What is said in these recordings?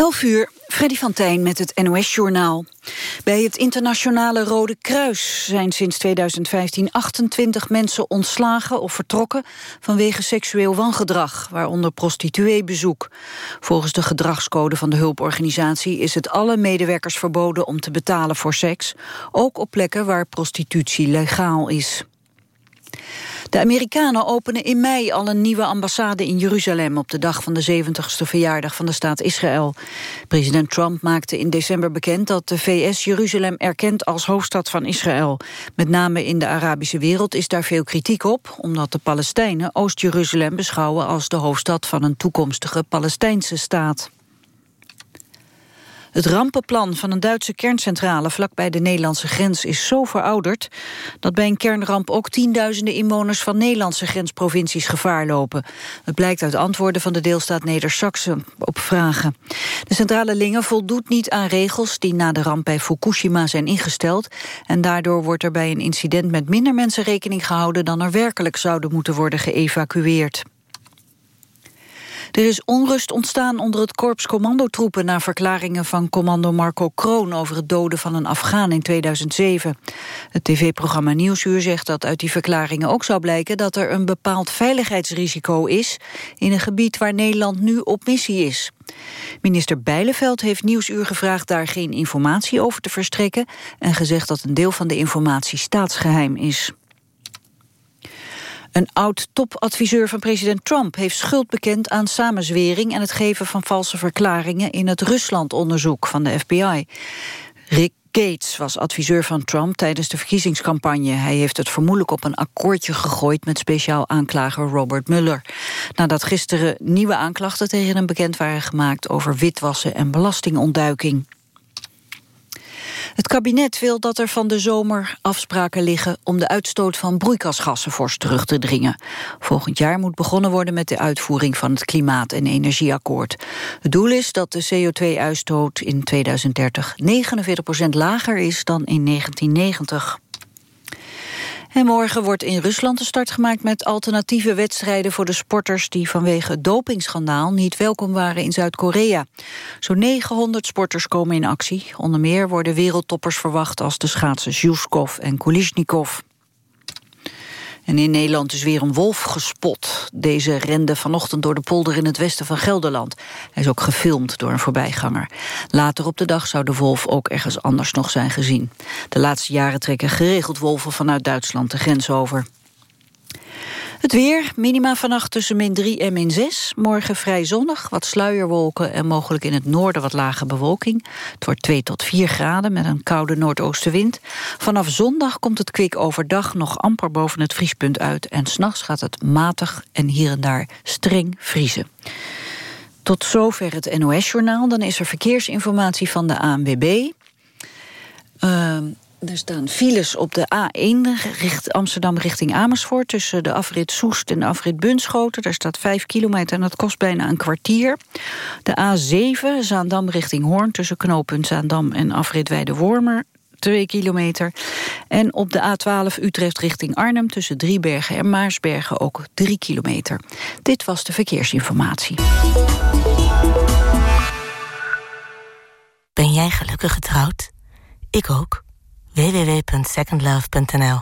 11 uur, Freddy van Tijn met het NOS-journaal. Bij het internationale Rode Kruis zijn sinds 2015 28 mensen ontslagen of vertrokken vanwege seksueel wangedrag, waaronder prostitueebezoek. Volgens de gedragscode van de hulporganisatie is het alle medewerkers verboden om te betalen voor seks, ook op plekken waar prostitutie legaal is. De Amerikanen openen in mei al een nieuwe ambassade in Jeruzalem... op de dag van de 70ste verjaardag van de staat Israël. President Trump maakte in december bekend dat de VS Jeruzalem erkent als hoofdstad van Israël. Met name in de Arabische wereld is daar veel kritiek op... omdat de Palestijnen Oost-Jeruzalem beschouwen als de hoofdstad van een toekomstige Palestijnse staat. Het rampenplan van een Duitse kerncentrale vlakbij de Nederlandse grens is zo verouderd dat bij een kernramp ook tienduizenden inwoners van Nederlandse grensprovincies gevaar lopen. Het blijkt uit antwoorden van de deelstaat Neder-Saxen op vragen. De centrale Lingen voldoet niet aan regels die na de ramp bij Fukushima zijn ingesteld en daardoor wordt er bij een incident met minder mensen rekening gehouden dan er werkelijk zouden moeten worden geëvacueerd. Er is onrust ontstaan onder het korps commandotroepen... na verklaringen van commando Marco Kroon... over het doden van een Afghaan in 2007. Het tv-programma Nieuwsuur zegt dat uit die verklaringen ook zou blijken... dat er een bepaald veiligheidsrisico is... in een gebied waar Nederland nu op missie is. Minister Bijleveld heeft Nieuwsuur gevraagd daar geen informatie over te verstrekken... en gezegd dat een deel van de informatie staatsgeheim is. Een oud-topadviseur van president Trump heeft schuld bekend aan samenzwering en het geven van valse verklaringen in het Rusland-onderzoek van de FBI. Rick Gates was adviseur van Trump tijdens de verkiezingscampagne. Hij heeft het vermoedelijk op een akkoordje gegooid met speciaal aanklager Robert Mueller. Nadat gisteren nieuwe aanklachten tegen hem bekend waren gemaakt over witwassen en belastingontduiking. Het kabinet wil dat er van de zomer afspraken liggen om de uitstoot van broeikasgassen fors terug te dringen. Volgend jaar moet begonnen worden met de uitvoering van het Klimaat- en Energieakkoord. Het doel is dat de CO2-uitstoot in 2030 49% lager is dan in 1990. En morgen wordt in Rusland de start gemaakt met alternatieve wedstrijden voor de sporters die vanwege dopingschandaal niet welkom waren in Zuid-Korea. Zo'n 900 sporters komen in actie. Onder meer worden wereldtoppers verwacht als de schaatsen Zhuskov en Kulishnikov. En in Nederland is weer een wolf gespot. Deze rende vanochtend door de polder in het westen van Gelderland. Hij is ook gefilmd door een voorbijganger. Later op de dag zou de wolf ook ergens anders nog zijn gezien. De laatste jaren trekken geregeld wolven vanuit Duitsland de grens over. Het weer, minima vannacht tussen min 3 en min 6. Morgen vrij zonnig, wat sluierwolken en mogelijk in het noorden wat lage bewolking. Het wordt 2 tot 4 graden met een koude noordoostenwind. Vanaf zondag komt het kwik overdag nog amper boven het vriespunt uit... en s'nachts gaat het matig en hier en daar streng vriezen. Tot zover het NOS-journaal. Dan is er verkeersinformatie van de ANWB. Uh, er staan files op de A1 richt Amsterdam richting Amersfoort... tussen de afrit Soest en de afrit Bunschoten. Daar staat 5 kilometer en dat kost bijna een kwartier. De A7 Zaandam richting Hoorn tussen knooppunt Zaandam en afrit Weide-Wormer... 2 kilometer. En op de A12 Utrecht richting Arnhem tussen Driebergen en Maarsbergen ook 3 kilometer. Dit was de verkeersinformatie. Ben jij gelukkig getrouwd? Ik ook www.secondlove.nl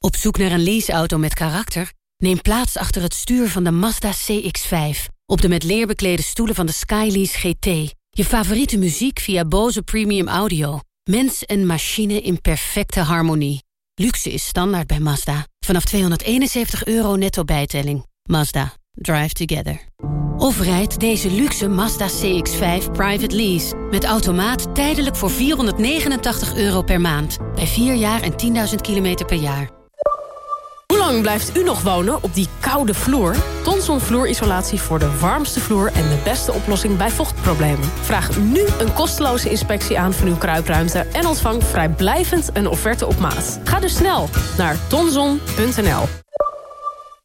Op zoek naar een leaseauto met karakter? Neem plaats achter het stuur van de Mazda CX-5. Op de met leer beklede stoelen van de Skylease GT. Je favoriete muziek via Bose Premium Audio. Mens en machine in perfecte harmonie. Luxe is standaard bij Mazda. Vanaf 271 euro netto bijtelling. Mazda. Drive together. Of rijd deze luxe Mazda CX-5 private lease. Met automaat tijdelijk voor 489 euro per maand. Bij 4 jaar en 10.000 kilometer per jaar. Hoe lang blijft u nog wonen op die koude vloer? Tonson vloerisolatie voor de warmste vloer en de beste oplossing bij vochtproblemen. Vraag nu een kosteloze inspectie aan van uw kruipruimte... en ontvang vrijblijvend een offerte op maat. Ga dus snel naar tonson.nl.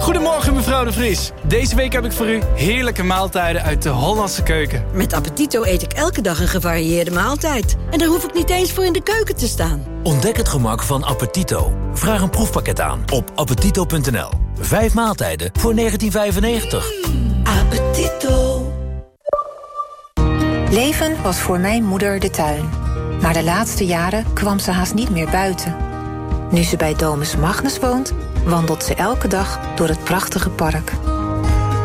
Goedemorgen mevrouw de Vries. Deze week heb ik voor u heerlijke maaltijden uit de Hollandse keuken. Met Appetito eet ik elke dag een gevarieerde maaltijd. En daar hoef ik niet eens voor in de keuken te staan. Ontdek het gemak van Appetito. Vraag een proefpakket aan op appetito.nl. Vijf maaltijden voor 1995. Appetito. Leven was voor mijn moeder de tuin. Maar de laatste jaren kwam ze haast niet meer buiten. Nu ze bij Domus Magnus woont, wandelt ze elke dag door het prachtige park.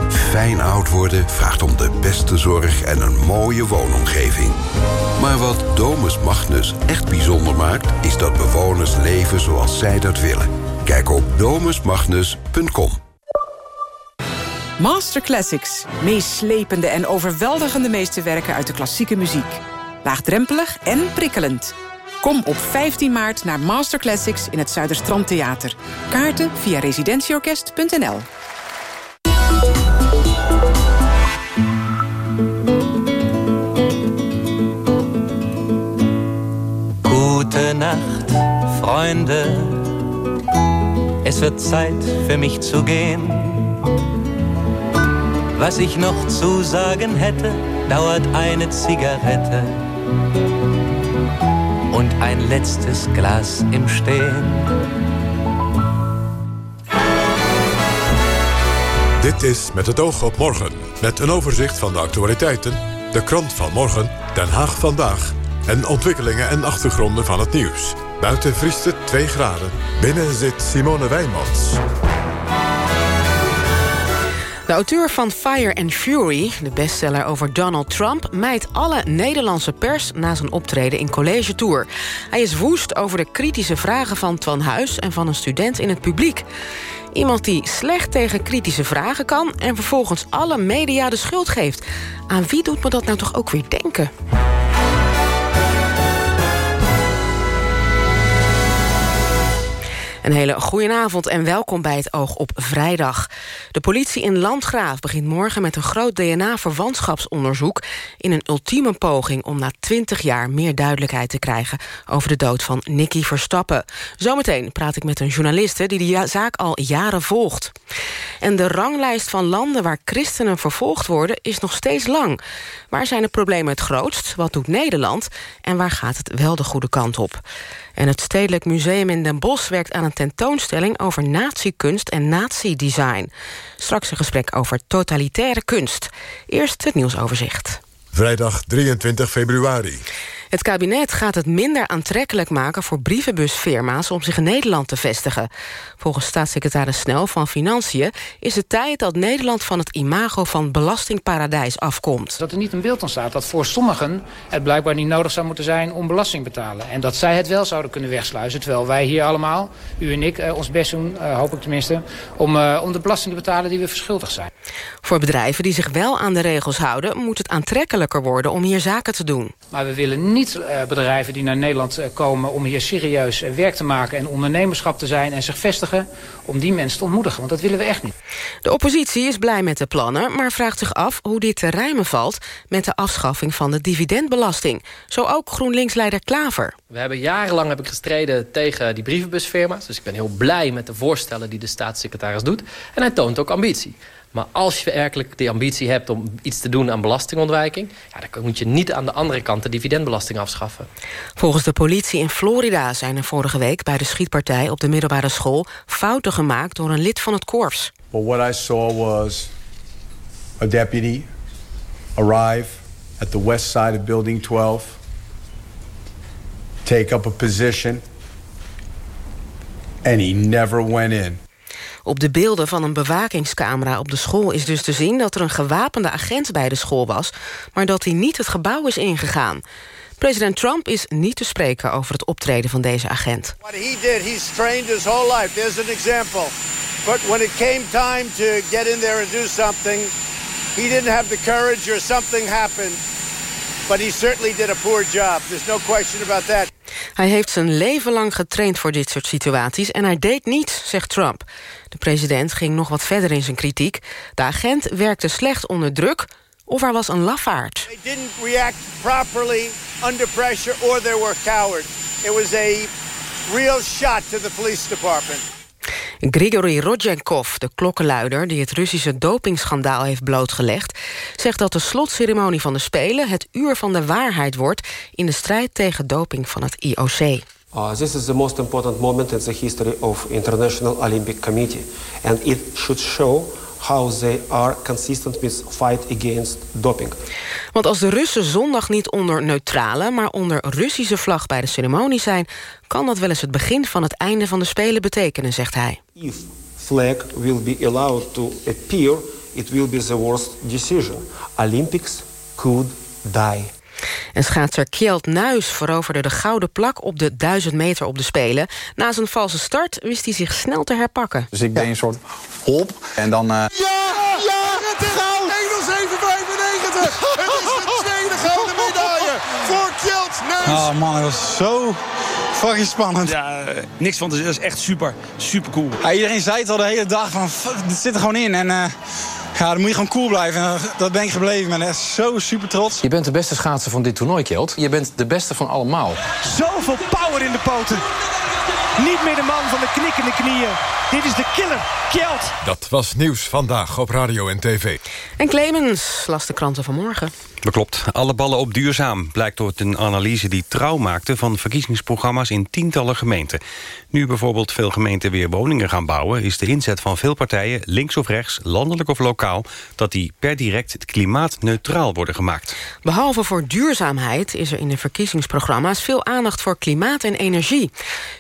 Fijn oud worden vraagt om de beste zorg en een mooie woonomgeving. Maar wat Domus Magnus echt bijzonder maakt... is dat bewoners leven zoals zij dat willen. Kijk op domusmagnus.com. Master Classics. Meeslepende en overweldigende meesterwerken uit de klassieke muziek. Laagdrempelig en prikkelend. Kom op 15 maart naar Master Classics in het Zuiderstrand Theater. Kaarten via residentieorkest.nl Gute Nacht, Freunde. Es wird Zeit für mich zu gehen. Was ich noch zu sagen hätte, dauert eine Zigarette und ein letztes Glas im Stehen. Dit is Met het oog op morgen. Met een overzicht van de actualiteiten, de krant van morgen, Den Haag vandaag... en ontwikkelingen en achtergronden van het nieuws. Buiten vriest het 2 graden. Binnen zit Simone Wijnmans. De auteur van Fire and Fury, de bestseller over Donald Trump... mijt alle Nederlandse pers na zijn optreden in College Tour. Hij is woest over de kritische vragen van Twan Huis... en van een student in het publiek. Iemand die slecht tegen kritische vragen kan... en vervolgens alle media de schuld geeft. Aan wie doet me dat nou toch ook weer denken? Een hele goedenavond en welkom bij het Oog op Vrijdag. De politie in Landgraaf begint morgen met een groot DNA-verwantschapsonderzoek... in een ultieme poging om na 20 jaar meer duidelijkheid te krijgen... over de dood van Nicky Verstappen. Zometeen praat ik met een journaliste die de zaak al jaren volgt. En de ranglijst van landen waar christenen vervolgd worden... is nog steeds lang. Waar zijn de problemen het grootst? Wat doet Nederland? En waar gaat het wel de goede kant op? En het Stedelijk Museum in Den Bosch werkt aan een tentoonstelling... over natiekunst en natiedesign. Straks een gesprek over totalitaire kunst. Eerst het nieuwsoverzicht. Vrijdag 23 februari. Het kabinet gaat het minder aantrekkelijk maken voor brievenbusfirma's om zich in Nederland te vestigen. Volgens staatssecretaris Snel van Financiën is het tijd dat Nederland van het imago van belastingparadijs afkomt. Dat er niet een beeld ontstaat dat voor sommigen het blijkbaar niet nodig zou moeten zijn om belasting te betalen. En dat zij het wel zouden kunnen wegsluizen. Terwijl wij hier allemaal, u en ik, eh, ons best doen, eh, hoop ik tenminste, om, eh, om de belasting te betalen die we verschuldigd zijn. Voor bedrijven die zich wel aan de regels houden moet het aantrekkelijker worden om hier zaken te doen. Maar we willen niet bedrijven die naar Nederland komen om hier serieus werk te maken en ondernemerschap te zijn en zich vestigen, om die mensen te ontmoedigen. Want dat willen we echt niet. De oppositie is blij met de plannen, maar vraagt zich af hoe dit te rijmen valt met de afschaffing van de dividendbelasting. Zo ook GroenLinks-leider Klaver. We hebben jarenlang heb ik gestreden tegen die brievenbusfirma's. Dus ik ben heel blij met de voorstellen die de staatssecretaris doet. En hij toont ook ambitie. Maar als je werkelijk de ambitie hebt om iets te doen aan belastingontwijking... Ja, dan moet je niet aan de andere kant de dividendbelasting afschaffen. Volgens de politie in Florida zijn er vorige week bij de schietpartij op de middelbare school... fouten gemaakt door een lid van het korps. But what I saw was a deputy arrive at the west side of building 12... take up a position... and he never went in. Op de beelden van een bewakingscamera op de school is dus te zien... dat er een gewapende agent bij de school was... maar dat hij niet het gebouw is ingegaan. President Trump is niet te spreken over het optreden van deze agent. What he did, he's trained his whole life. There's an example. But when it came time to get in there and do something... he didn't have the courage or something happened. But he certainly did a poor job. There's no question about that. Hij heeft zijn leven lang getraind voor dit soort situaties... en hij deed niets, zegt Trump. De president ging nog wat verder in zijn kritiek. De agent werkte slecht onder druk of er was een lafaard. They didn't react properly under pressure or they were cowards. It was a real shot to the police department. Grigory Rodchenkov, de klokkenluider die het Russische dopingschandaal heeft blootgelegd, zegt dat de slotceremonie van de Spelen het uur van de waarheid wordt in de strijd tegen doping van het IOC. Uh, this is the most important moment in the history of International Olympic Committee, and it should show how they are consistent with fight against doping. Want als de Russen zondag niet onder neutrale, maar onder Russische vlag bij de ceremonie zijn, kan dat wel eens het begin van het einde van de Spelen betekenen, zegt hij. If flag will be allowed to appear, it will be the worst decision. Olympics could die. En schaatser Kjeld Nuis veroverde de gouden plak op de 1000 meter op de Spelen. Na zijn valse start wist hij zich snel te herpakken. Dus ik deed een soort hop en dan... Uh... Ja, ja, het is goud! 1.07.95! Het is de tweede gouden medaille voor Kjeld Nuis. Oh man, dat was zo fucking spannend. Ja, uh, niks van. Het is echt super, super cool. Ja, iedereen zei het al de hele dag van, dit zit er gewoon in. En uh, ja, dan moet je gewoon cool blijven. En dat ben ik gebleven. Ik ben echt zo super trots. Je bent de beste schaatser van dit toernooi, Kjeld. Je bent de beste van allemaal. Zoveel power in de poten. Niet meer de man van de knikkende knieën. Dit is de killer, Kjeld. Dat was nieuws vandaag op radio en tv. En Clemens las de kranten vanmorgen. Dat klopt. Alle ballen op duurzaam blijkt door een analyse die trouw maakte... van verkiezingsprogramma's in tientallen gemeenten. Nu bijvoorbeeld veel gemeenten weer woningen gaan bouwen... is de inzet van veel partijen, links of rechts, landelijk of lokaal... dat die per direct klimaatneutraal worden gemaakt. Behalve voor duurzaamheid is er in de verkiezingsprogramma's... veel aandacht voor klimaat en energie.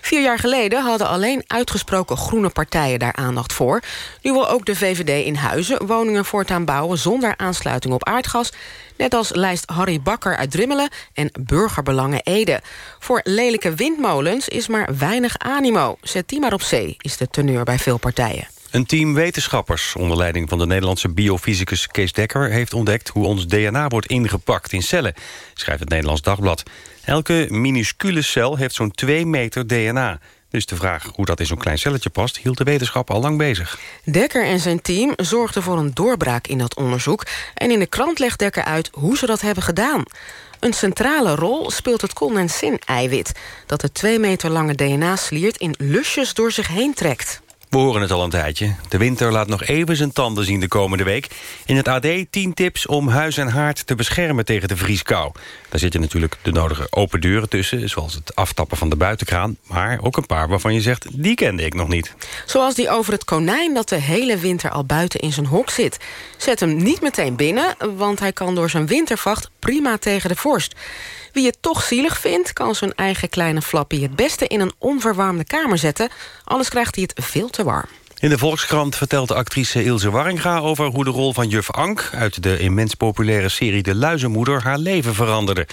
Vier jaar geleden hadden alleen uitgesproken groene partijen daar aandacht voor. Nu wil ook de VVD in Huizen woningen voortaan bouwen... zonder aansluiting op aardgas Net als lijst Harry Bakker uit Drimmelen en Burgerbelangen Ede. Voor lelijke windmolens is maar weinig animo. Zet die maar op zee, is de teneur bij veel partijen. Een team wetenschappers onder leiding van de Nederlandse biofysicus Kees Dekker... heeft ontdekt hoe ons DNA wordt ingepakt in cellen, schrijft het Nederlands Dagblad. Elke minuscule cel heeft zo'n 2 meter DNA. Dus de vraag hoe dat in zo'n klein celletje past... hield de wetenschap al lang bezig. Dekker en zijn team zorgden voor een doorbraak in dat onderzoek... en in de krant legt Dekker uit hoe ze dat hebben gedaan. Een centrale rol speelt het condensin-eiwit... dat de twee meter lange DNA-sliert in lusjes door zich heen trekt. We horen het al een tijdje. De winter laat nog even zijn tanden zien de komende week. In het AD 10 tips om huis en haard te beschermen tegen de vrieskou. Daar zitten natuurlijk de nodige open deuren tussen... zoals het aftappen van de buitenkraan. Maar ook een paar waarvan je zegt, die kende ik nog niet. Zoals die over het konijn dat de hele winter al buiten in zijn hok zit. Zet hem niet meteen binnen, want hij kan door zijn wintervacht prima tegen de vorst. Wie het toch zielig vindt, kan zijn eigen kleine flappie... het beste in een onverwarmde kamer zetten. Anders krijgt hij het veel te warm. In de Volkskrant vertelt actrice Ilse Warringa over hoe de rol van juf Ank... uit de immens populaire serie De Luizenmoeder haar leven veranderde.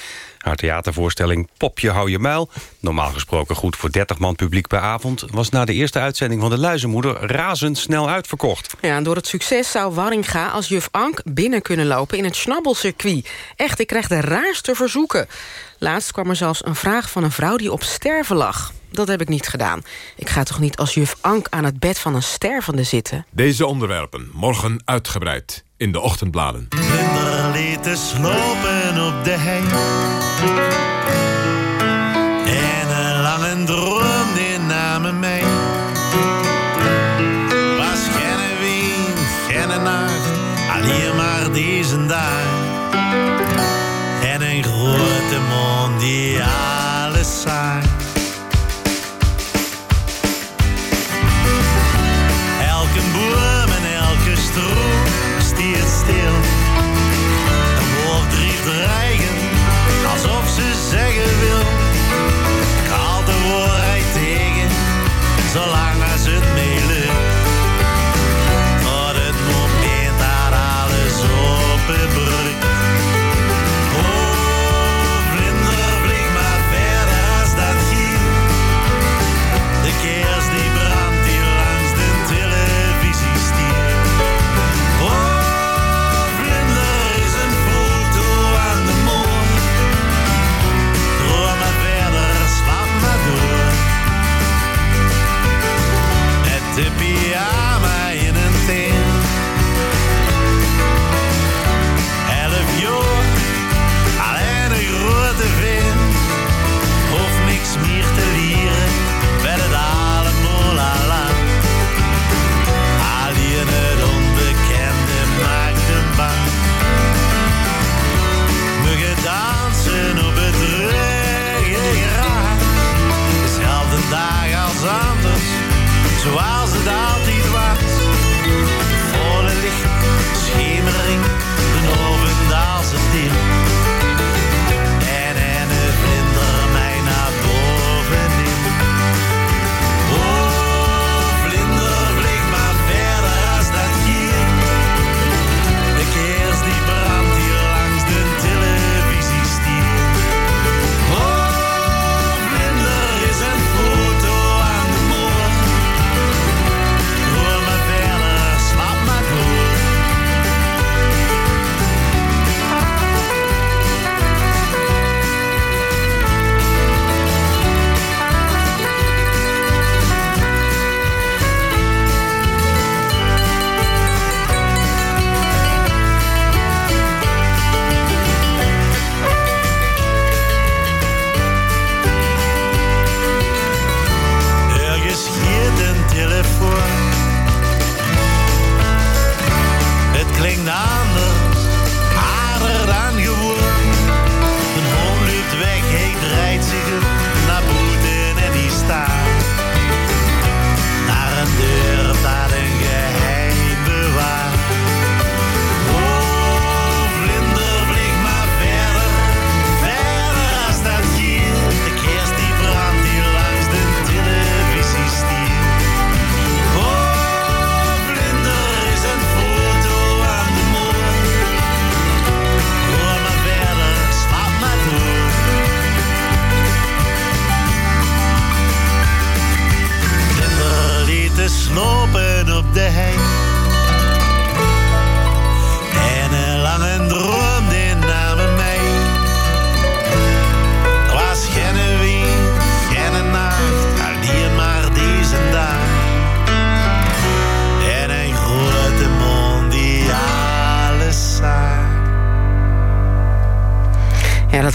Haar theatervoorstelling Popje hou je muil... normaal gesproken goed voor 30 man publiek per avond... was na de eerste uitzending van De Luizenmoeder razendsnel uitverkocht. Ja, en door het succes zou Warringa als juf Ank binnen kunnen lopen... in het snabbelcircuit. Echt, ik krijg de raarste verzoeken. Laatst kwam er zelfs een vraag van een vrouw die op sterven lag. Dat heb ik niet gedaan. Ik ga toch niet als juf Ank aan het bed van een stervende zitten? Deze onderwerpen morgen uitgebreid in de ochtendbladen. Vlinder lieten slopen op de hei. En een lange droom die namen mij. Was geen wind, geen nacht, alleen maar deze dag. En een grote mond die alles zag.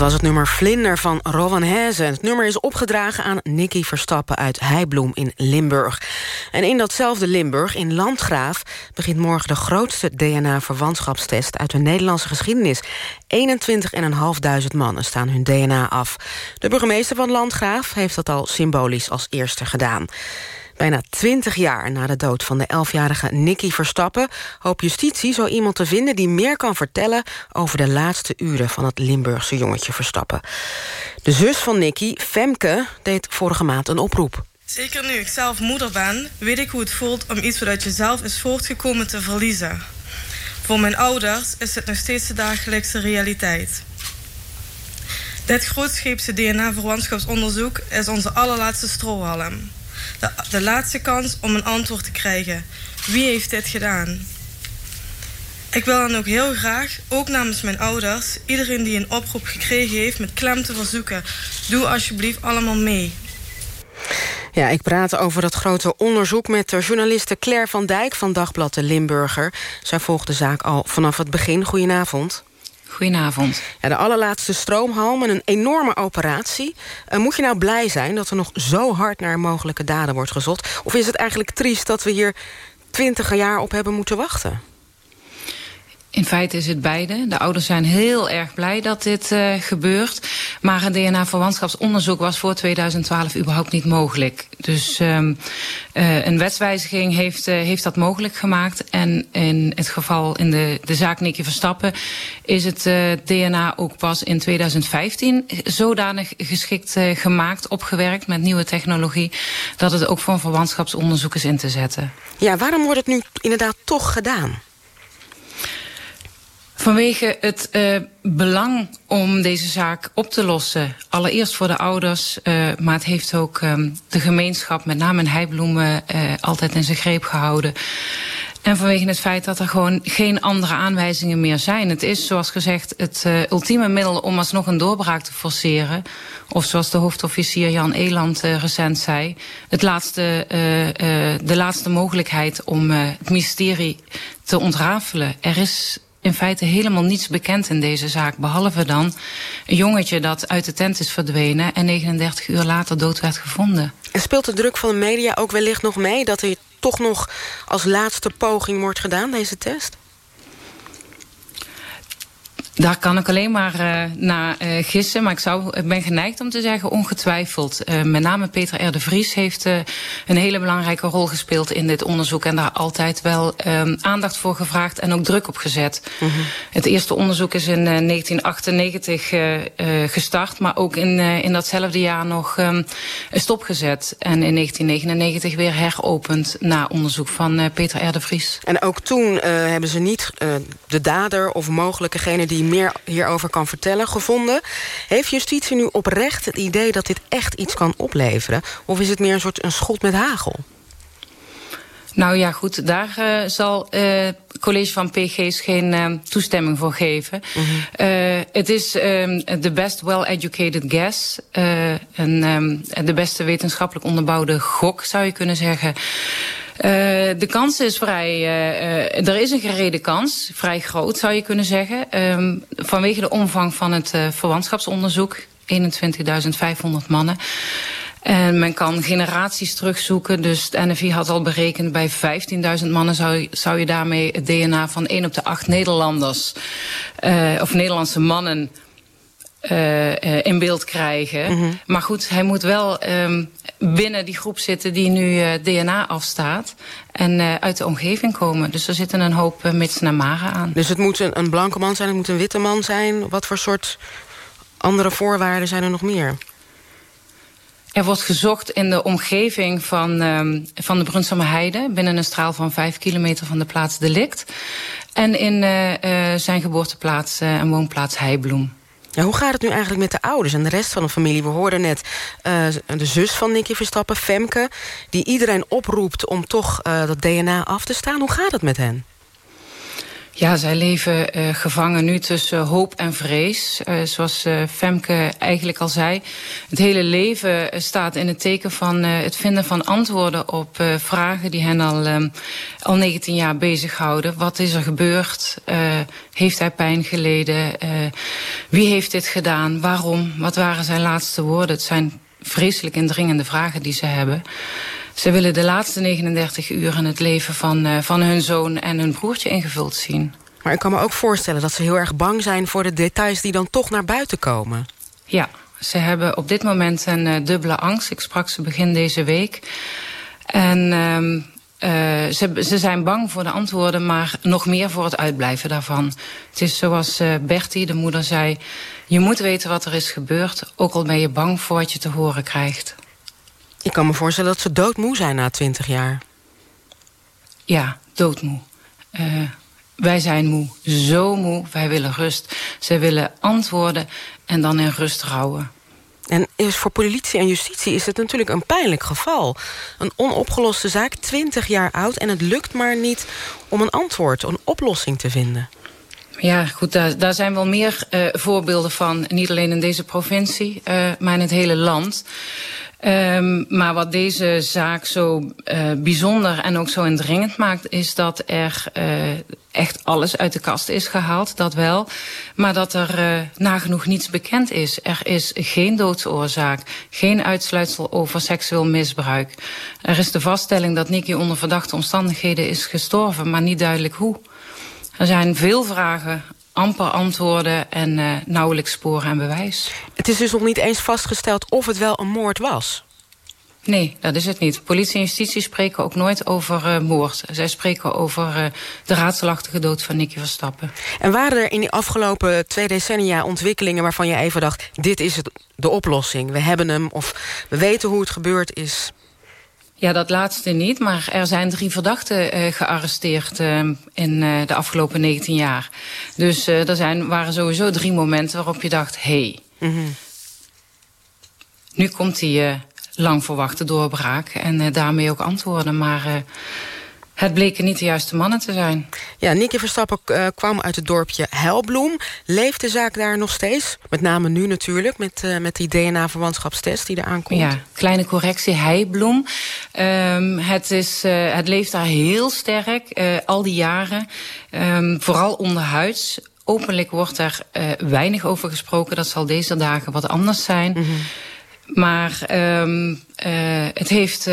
Was het nummer Vlinder van Rowan Hezen. Het nummer is opgedragen aan Nicky Verstappen uit Heibloem in Limburg. En in datzelfde Limburg, in Landgraaf... begint morgen de grootste DNA-verwantschapstest uit de Nederlandse geschiedenis. 21.500 mannen staan hun DNA af. De burgemeester van Landgraaf heeft dat al symbolisch als eerste gedaan. Bijna 20 jaar na de dood van de 11-jarige Nicky Verstappen... hoopt justitie zo iemand te vinden die meer kan vertellen... over de laatste uren van het Limburgse jongetje Verstappen. De zus van Nicky, Femke, deed vorige maand een oproep. Zeker nu ik zelf moeder ben, weet ik hoe het voelt om iets wat uit jezelf is voortgekomen te verliezen. Voor mijn ouders is het nog steeds de dagelijkse realiteit. Dit grootscheepse DNA-verwantschapsonderzoek is onze allerlaatste strohalm. De, laatste kans om een antwoord te krijgen. Wie heeft dit gedaan? Ik wil dan ook heel graag, ook namens mijn ouders, iedereen die een oproep gekregen heeft met klem te verzoeken. Doe alsjeblieft allemaal mee. Ja, ik praat over dat grote onderzoek met de journaliste Claire van Dijk van Dagblad de Limburger. Zij volgt de zaak al vanaf het begin. Goedenavond. Goedenavond. Ja, de allerlaatste stroomhalm en een enorme operatie. Uh, moet je nou blij zijn dat er nog zo hard naar mogelijke daden wordt gezocht? Of is het eigenlijk triest dat we hier twintig jaar op hebben moeten wachten? In feite is het beide. De ouders zijn heel erg blij dat dit uh, gebeurt. Maar een DNA-verwantschapsonderzoek was voor 2012 überhaupt niet mogelijk. Dus um, uh, een wetswijziging heeft, uh, heeft dat mogelijk gemaakt. En in het geval in de, de zaak Nicky Verstappen is het DNA ook pas in 2015 zodanig geschikt gemaakt, opgewerkt met nieuwe technologie, dat het ook voor een verwantschapsonderzoek is in te zetten. Ja, waarom wordt het nu inderdaad toch gedaan? Vanwege het uh, belang om deze zaak op te lossen. Allereerst voor de ouders, uh, maar het heeft ook um, de gemeenschap, met name in Heibloemen, uh, altijd in zijn greep gehouden. En vanwege het feit dat er gewoon geen andere aanwijzingen meer zijn. Het is, zoals gezegd, het ultieme middel om alsnog een doorbraak te forceren. Of zoals de hoofdofficier Jan Eland recent zei... Het laatste, de laatste mogelijkheid om het mysterie te ontrafelen. Er is in feite helemaal niets bekend in deze zaak. Behalve dan een jongetje dat uit de tent is verdwenen... en 39 uur later dood werd gevonden. En speelt de druk van de media ook wellicht nog mee... dat er toch nog als laatste poging wordt gedaan, deze test? Daar kan ik alleen maar uh, naar uh, gissen. Maar ik, zou, ik ben geneigd om te zeggen ongetwijfeld. Uh, met name Peter R. de Vries heeft een hele belangrijke rol gespeeld in dit onderzoek. En daar altijd wel ehm, aandacht voor gevraagd en ook druk op gezet. -hmm. Het eerste onderzoek is in 1998 gestart. Maar ook in, in datzelfde jaar nog um, stopgezet. En in 1999 weer heropend na onderzoek van Peter R. de Vries. En ook toen hebben ze niet de dader of mogelijkegene die meer hierover kan vertellen, gevonden. Heeft justitie nu oprecht het idee dat dit echt iets kan opleveren? Of is het meer een soort een schot met hagel? Nou ja, goed, daar uh, zal uh, het college van PG's geen uh, toestemming voor geven. -hmm. het is de best well-educated guess. en um, de beste wetenschappelijk onderbouwde gok, zou je kunnen zeggen. Uh, de kans is vrij, uh, er is een gerede kans, vrij groot zou je kunnen zeggen. Um, vanwege de omvang van het verwantschapsonderzoek, 21.500 mannen. En men kan generaties terugzoeken. Dus het NFI had al berekend bij 15.000 mannen zou, zou je daarmee het DNA van 1 op de 8 Nederlanders, of Nederlandse mannen uh, in beeld krijgen. Mm -hmm. Maar goed, hij moet wel um, binnen die groep zitten die nu uh, DNA afstaat. En uh, uit de omgeving komen. Dus er zitten een hoop mits naar maren aan. Dus het moet een, een blanke man zijn, het moet een witte man zijn. Wat voor soort andere voorwaarden zijn er nog meer? Er wordt gezocht in de omgeving van, um, van de Brunsamme Heide... binnen een straal van vijf kilometer van de plaats Delict. En in zijn geboorteplaats en woonplaats Heibloem. Ja, hoe gaat het nu eigenlijk met de ouders en de rest van de familie? We hoorden net uh, de zus van Nicky Verstappen, Femke... die iedereen oproept om toch uh, dat DNA af te staan. Hoe gaat het met hen? Ja, zij leven uh, gevangen nu tussen hoop en vrees. Uh, zoals uh, Femke eigenlijk al zei. Het hele leven staat in het teken van het vinden van antwoorden op vragen die hen al, um, al 19 jaar bezighouden. Wat is er gebeurd? heeft hij pijn geleden? wie heeft dit gedaan? Waarom? Wat waren zijn laatste woorden? Het zijn vreselijk indringende vragen die ze hebben. Ze willen de laatste 39 uur in het leven van, uh, van hun zoon en hun broertje ingevuld zien. Maar ik kan me ook voorstellen dat ze heel erg bang zijn... voor de details die dan toch naar buiten komen. Ja, ze hebben op dit moment een uh, dubbele angst. Ik sprak ze begin deze week. En uh, uh, ze, ze zijn bang voor de antwoorden, maar nog meer voor het uitblijven daarvan. Het is zoals uh, Bertie, de moeder, zei... je moet weten wat er is gebeurd, ook al ben je bang voor wat je te horen krijgt. Ik kan me voorstellen dat ze doodmoe zijn na twintig jaar. Ja, doodmoe. Uh, wij zijn moe, zo moe. Wij willen rust. Zij willen antwoorden en dan in rust rouwen. En is voor politie en justitie is het natuurlijk een pijnlijk geval. Een onopgeloste zaak, 20 jaar oud... en het lukt maar niet om een antwoord, een oplossing te vinden. Ja, goed, daar, daar zijn wel meer uh, voorbeelden van. Niet alleen in deze provincie, uh, maar in het hele land. Um, maar wat deze zaak zo uh, bijzonder en ook zo indringend maakt... is dat er uh, echt alles uit de kast is gehaald, dat wel. Maar dat er uh, nagenoeg niets bekend is. Er is geen doodsoorzaak, geen uitsluitsel over seksueel misbruik. Er is de vaststelling dat Nicky onder verdachte omstandigheden is gestorven... maar niet duidelijk hoe. Er zijn veel vragen amper antwoorden en uh, nauwelijks sporen en bewijs. Het is dus nog niet eens vastgesteld of het wel een moord was? Nee, dat is het niet. Politie en justitie spreken ook nooit over uh, moord. Zij spreken over uh, de raadselachtige dood van Nicky Verstappen. En waren er in die afgelopen twee decennia ontwikkelingen... waarvan je even dacht, dit is het, de oplossing, we hebben hem... of we weten hoe het gebeurd is... Ja, dat laatste niet, maar er zijn drie verdachten uh, gearresteerd uh, in uh, de afgelopen 19 jaar. Dus er zijn, waren sowieso drie momenten waarop je dacht, hé, hey, mm -hmm. nu komt die lang verwachte doorbraak en daarmee ook antwoorden. Maar het bleken niet de juiste mannen te zijn. Ja, Nicky Verstappen uh, kwam uit het dorpje Helbloem. Leeft de zaak daar nog steeds? Met name nu natuurlijk, met, uh, met die DNA-verwantschapstest die eraan komt. Ja, kleine correctie, Heibloem. Um, het, is, uh, het leeft daar heel sterk, al die jaren. Um, vooral onderhuids. Openlijk wordt er weinig over gesproken. Dat zal deze dagen wat anders zijn. Mm -hmm. Maar um, het heeft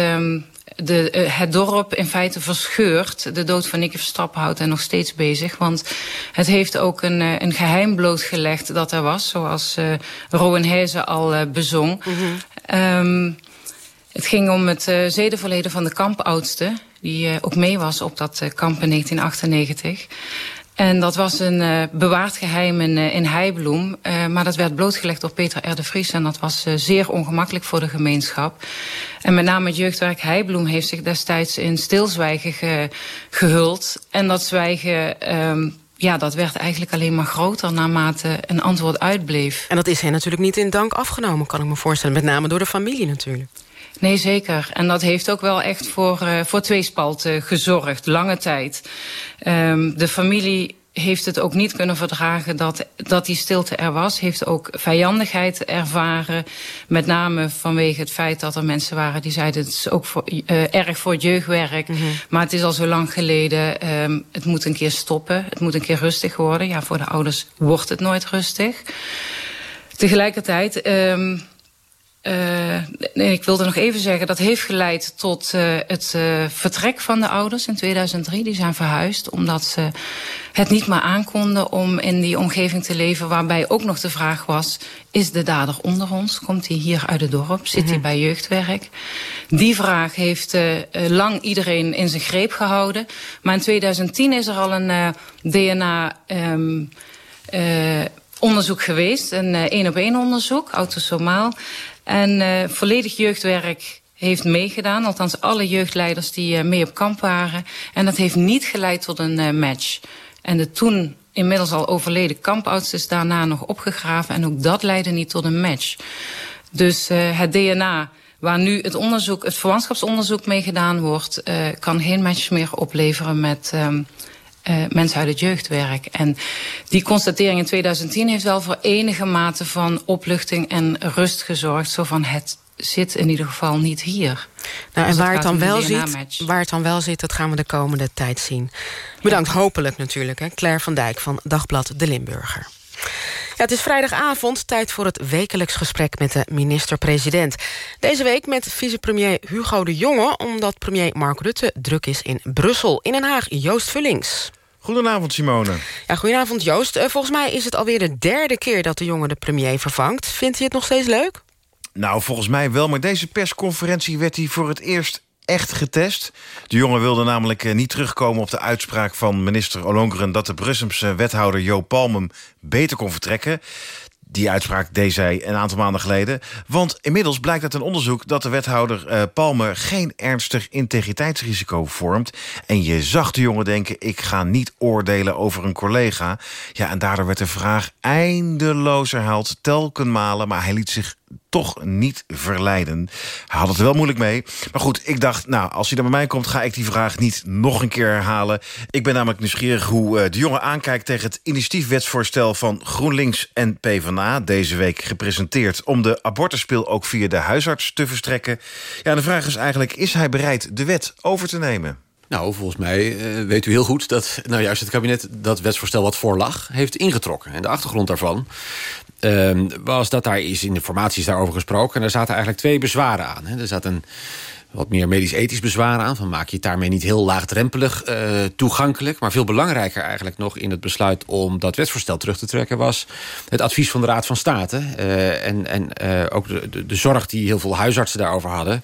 de, uh, het dorp in feite verscheurd. De dood van Nicky Verstappen houdt hij nog steeds bezig. Want het heeft ook een, uh, een geheim blootgelegd dat er was. Zoals uh, Rowan Heijzen al bezong. Mm -hmm. um, het ging om het zedenverleden van de kampoudste. Die ook mee was op dat kamp in 1998. En dat was een uh, bewaard geheim in, uh, in Heibloem. Uh, maar dat werd blootgelegd door Peter R. de Vries. En dat was zeer ongemakkelijk voor de gemeenschap. En met name het jeugdwerk Heibloem heeft zich destijds in stilzwijgen ge, gehuld. En dat zwijgen... Um, ja, dat werd eigenlijk alleen maar groter naarmate een antwoord uitbleef. En dat is hen natuurlijk niet in dank afgenomen, kan ik me voorstellen. Met name door de familie natuurlijk. Nee, zeker. En dat heeft ook wel echt voor, uh, voor tweespalt uh, gezorgd, lange tijd. Um, de familie heeft het ook niet kunnen verdragen dat, dat die stilte er was. Heeft ook vijandigheid ervaren. Met name vanwege het feit dat er mensen waren die zeiden... het is ook voor, uh, erg voor het jeugdwerk. Mm -hmm. Maar het is al zo lang geleden. Um, het moet een keer stoppen. Het moet een keer rustig worden. Ja, voor de ouders wordt het nooit rustig. Tegelijkertijd... Um, Uh, nee, ik wilde nog even zeggen, dat heeft geleid tot uh, het uh, vertrek van de ouders in 2003. Die zijn verhuisd omdat ze het niet meer aankonden om in die omgeving te leven. Waarbij ook nog de vraag was, is de dader onder ons? Komt hij hier uit het dorp? Zit hij -hmm. bij jeugdwerk? Die vraag heeft lang iedereen in zijn greep gehouden. Maar in 2010 is er al een DNA... Um, onderzoek geweest, een één-op-één onderzoek, autosomaal. En uh, volledig jeugdwerk heeft meegedaan. Althans alle jeugdleiders die uh, mee op kamp waren. En dat heeft niet geleid tot een uh, match. En de toen inmiddels al overleden kampoudste is daarna nog opgegraven. En ook dat leidde niet tot een match. Dus het DNA waar nu het onderzoek, het verwantschapsonderzoek mee gedaan wordt... kan geen match meer opleveren met... Uh, mensen uit het jeugdwerk. En die constatering in 2010 heeft wel voor enige mate van opluchting en rust gezorgd. Zo van het zit in ieder geval niet hier. Nou, en dus waar het, dan wel zit, waar het dan wel zit, dat gaan we de komende tijd zien. Bedankt ja. hopelijk natuurlijk, hè, Claire van Dijk van Dagblad De Limburger. Ja, het is vrijdagavond, tijd voor het wekelijks gesprek met de minister-president. Deze week met vicepremier Hugo de Jonge... omdat premier Mark Rutte druk is in Brussel. In Den Haag, Joost Vullings. Goedenavond, Simone. Ja, goedenavond, Joost. Uh, volgens mij is het alweer de derde keer dat de jongen de premier vervangt. Vindt hij het nog steeds leuk? Nou, volgens mij wel, maar deze persconferentie werd hij voor het eerst echt getest. De jongen wilde namelijk niet terugkomen op de uitspraak van minister Ollongren... dat de Brusselse wethouder Jo Palmem beter kon vertrekken. Die uitspraak deed zij een aantal maanden geleden. Want inmiddels blijkt uit een onderzoek dat de wethouder uh, Palmer... geen ernstig integriteitsrisico vormt. En je zag de jongen denken, ik ga niet oordelen over een collega. Ja, en daardoor werd de vraag eindeloos herhaald, telkenmalen... maar hij liet zich toch niet verleiden. Hij had het wel moeilijk mee. Maar goed, ik dacht, nou, als hij dan bij mij komt... ga ik die vraag niet nog een keer herhalen. Ik ben namelijk nieuwsgierig hoe de jongen aankijkt... tegen het initiatiefwetsvoorstel van GroenLinks en PvdA... deze week gepresenteerd om de abortuspil ook via de huisarts te verstrekken. Ja, de vraag is eigenlijk, is hij bereid de wet over te nemen? Nou, volgens mij uh, weet u heel goed dat nou juist het kabinet dat wetsvoorstel wat voorlag heeft ingetrokken. En de achtergrond daarvan uh, was dat daar is in de formaties daarover gesproken. En er zaten eigenlijk twee bezwaren aan. Hè. Er zat een wat meer medisch-ethisch bezwaar aan. Van maak je het daarmee niet heel laagdrempelig uh, toegankelijk. Maar veel belangrijker eigenlijk nog in het besluit om dat wetsvoorstel terug te trekken... was het advies van de Raad van State. Uh, en en uh, ook de, de, de, zorg die heel veel huisartsen daarover hadden.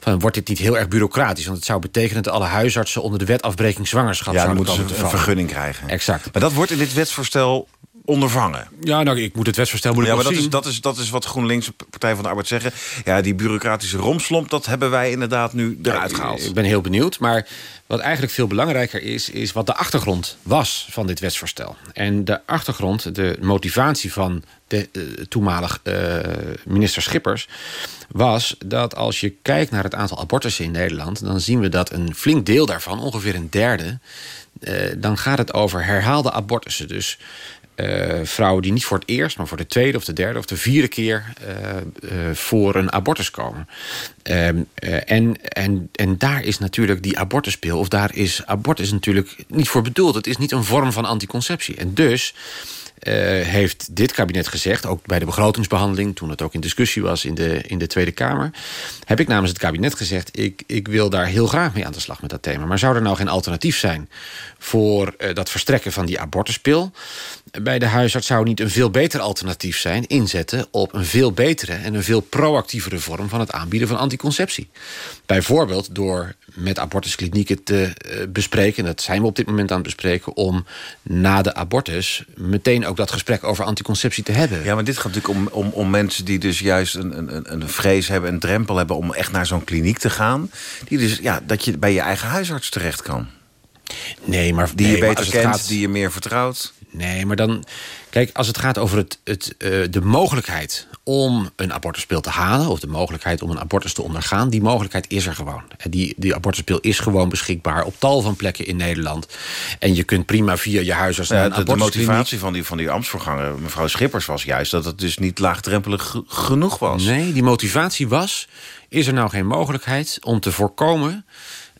Van, wordt dit niet heel erg bureaucratisch? Want het zou betekenen dat alle huisartsen onder de wet afbreking zwangerschap ja, zouden moeten ze een vergunning krijgen. Exact. Maar dat wordt in dit wetsvoorstel ondervangen. Ja, nou, ik moet het wetsvoorstel moet ja, maar dat zien. Is, dat, is, dat is wat GroenLinks Partij van de Arbeid zeggen. Ja, die bureaucratische romslomp, dat hebben wij inderdaad nu eruit gehaald. Ik ben heel benieuwd, maar wat eigenlijk veel belangrijker is... is wat de achtergrond was van dit wetsvoorstel. En de achtergrond, de motivatie van de uh, toenmalig uh, minister Schippers... was dat als je kijkt naar het aantal abortussen in Nederland... dan zien we dat een flink deel daarvan, ongeveer een derde... Uh, dan gaat het over herhaalde abortussen. Dus uh, vrouwen die niet voor het eerst, maar voor de tweede of de derde of de vierde keer uh, uh, voor een abortus komen. en, en, en daar is natuurlijk die abortuspil, of daar is abortus natuurlijk niet voor bedoeld. Het is niet een vorm van anticonceptie. En dus eh, heeft dit kabinet gezegd... ook bij de begrotingsbehandeling, toen het ook in discussie was... in de, in de Tweede Kamer, heb ik namens het kabinet gezegd... Ik, ik wil daar heel graag mee aan de slag met dat thema. Maar zou er nou geen alternatief zijn voor uh, dat verstrekken van die abortuspil? Bij de huisarts zou niet een veel beter alternatief zijn... inzetten op een veel betere en een veel proactievere vorm... van het aanbieden van anticonceptie. Bijvoorbeeld door met abortusklinieken te uh, bespreken... dat zijn we op dit moment aan het bespreken... om na de abortus meteen ook dat gesprek over anticonceptie te hebben. Ja, maar dit gaat natuurlijk om, om, om mensen die dus juist een, een, een vrees hebben... een drempel hebben om echt naar zo'n kliniek te gaan. Die dus, ja, dat je bij je eigen huisarts terecht kan. Nee, maar... Die nee, je beter kent, gaat... die je meer vertrouwt. Nee, maar dan... Kijk, als het gaat over het, het, uh, de mogelijkheid om een abortuspil te halen... of de mogelijkheid om een abortus te ondergaan... die mogelijkheid is er gewoon. Die, die abortuspil is gewoon beschikbaar op tal van plekken in Nederland. En je kunt prima via je huisarts naar de, motivatie van die, van die ambtsvoorganger, mevrouw Schippers... was juist dat het dus niet laagdrempelig genoeg was. Nee, die motivatie was... is er nou geen mogelijkheid om te voorkomen...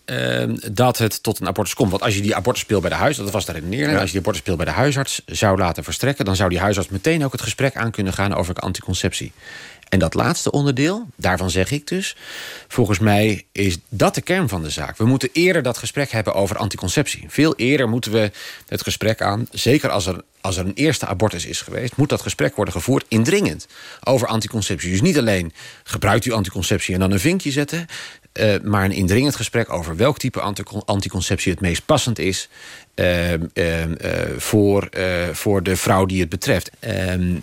Uh, dat het tot een abortus komt. Want als je die abortuspil bij de huisarts... dat was de redenering... Ja. als je die abortuspil bij de huisarts zou laten verstrekken... dan zou die huisarts meteen ook het gesprek aan kunnen gaan... over anticonceptie. En dat laatste onderdeel, daarvan zeg ik dus... volgens mij is dat de kern van de zaak. We moeten eerder dat gesprek hebben over anticonceptie. Veel eerder moeten we het gesprek aan... zeker als er, als er een eerste abortus is geweest... moet dat gesprek worden gevoerd indringend over anticonceptie. Dus niet alleen gebruikt u anticonceptie en dan een vinkje zetten... Uh, maar een indringend gesprek over welk type anticonceptie het meest passend is... Uh, uh, voor, voor de vrouw die het betreft. Ehm,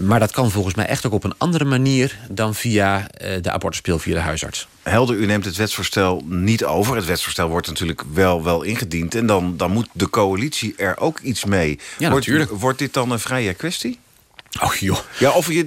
maar dat kan volgens mij echt ook op een andere manier... dan via de abortuspil via de huisarts. Helder, u neemt het wetsvoorstel niet over. Het wetsvoorstel wordt natuurlijk wel, wel ingediend. En dan, dan moet de coalitie er ook iets mee. Ja, wordt, natuurlijk. Wordt dit dan een vrije kwestie? Oh joh. Ja, of je,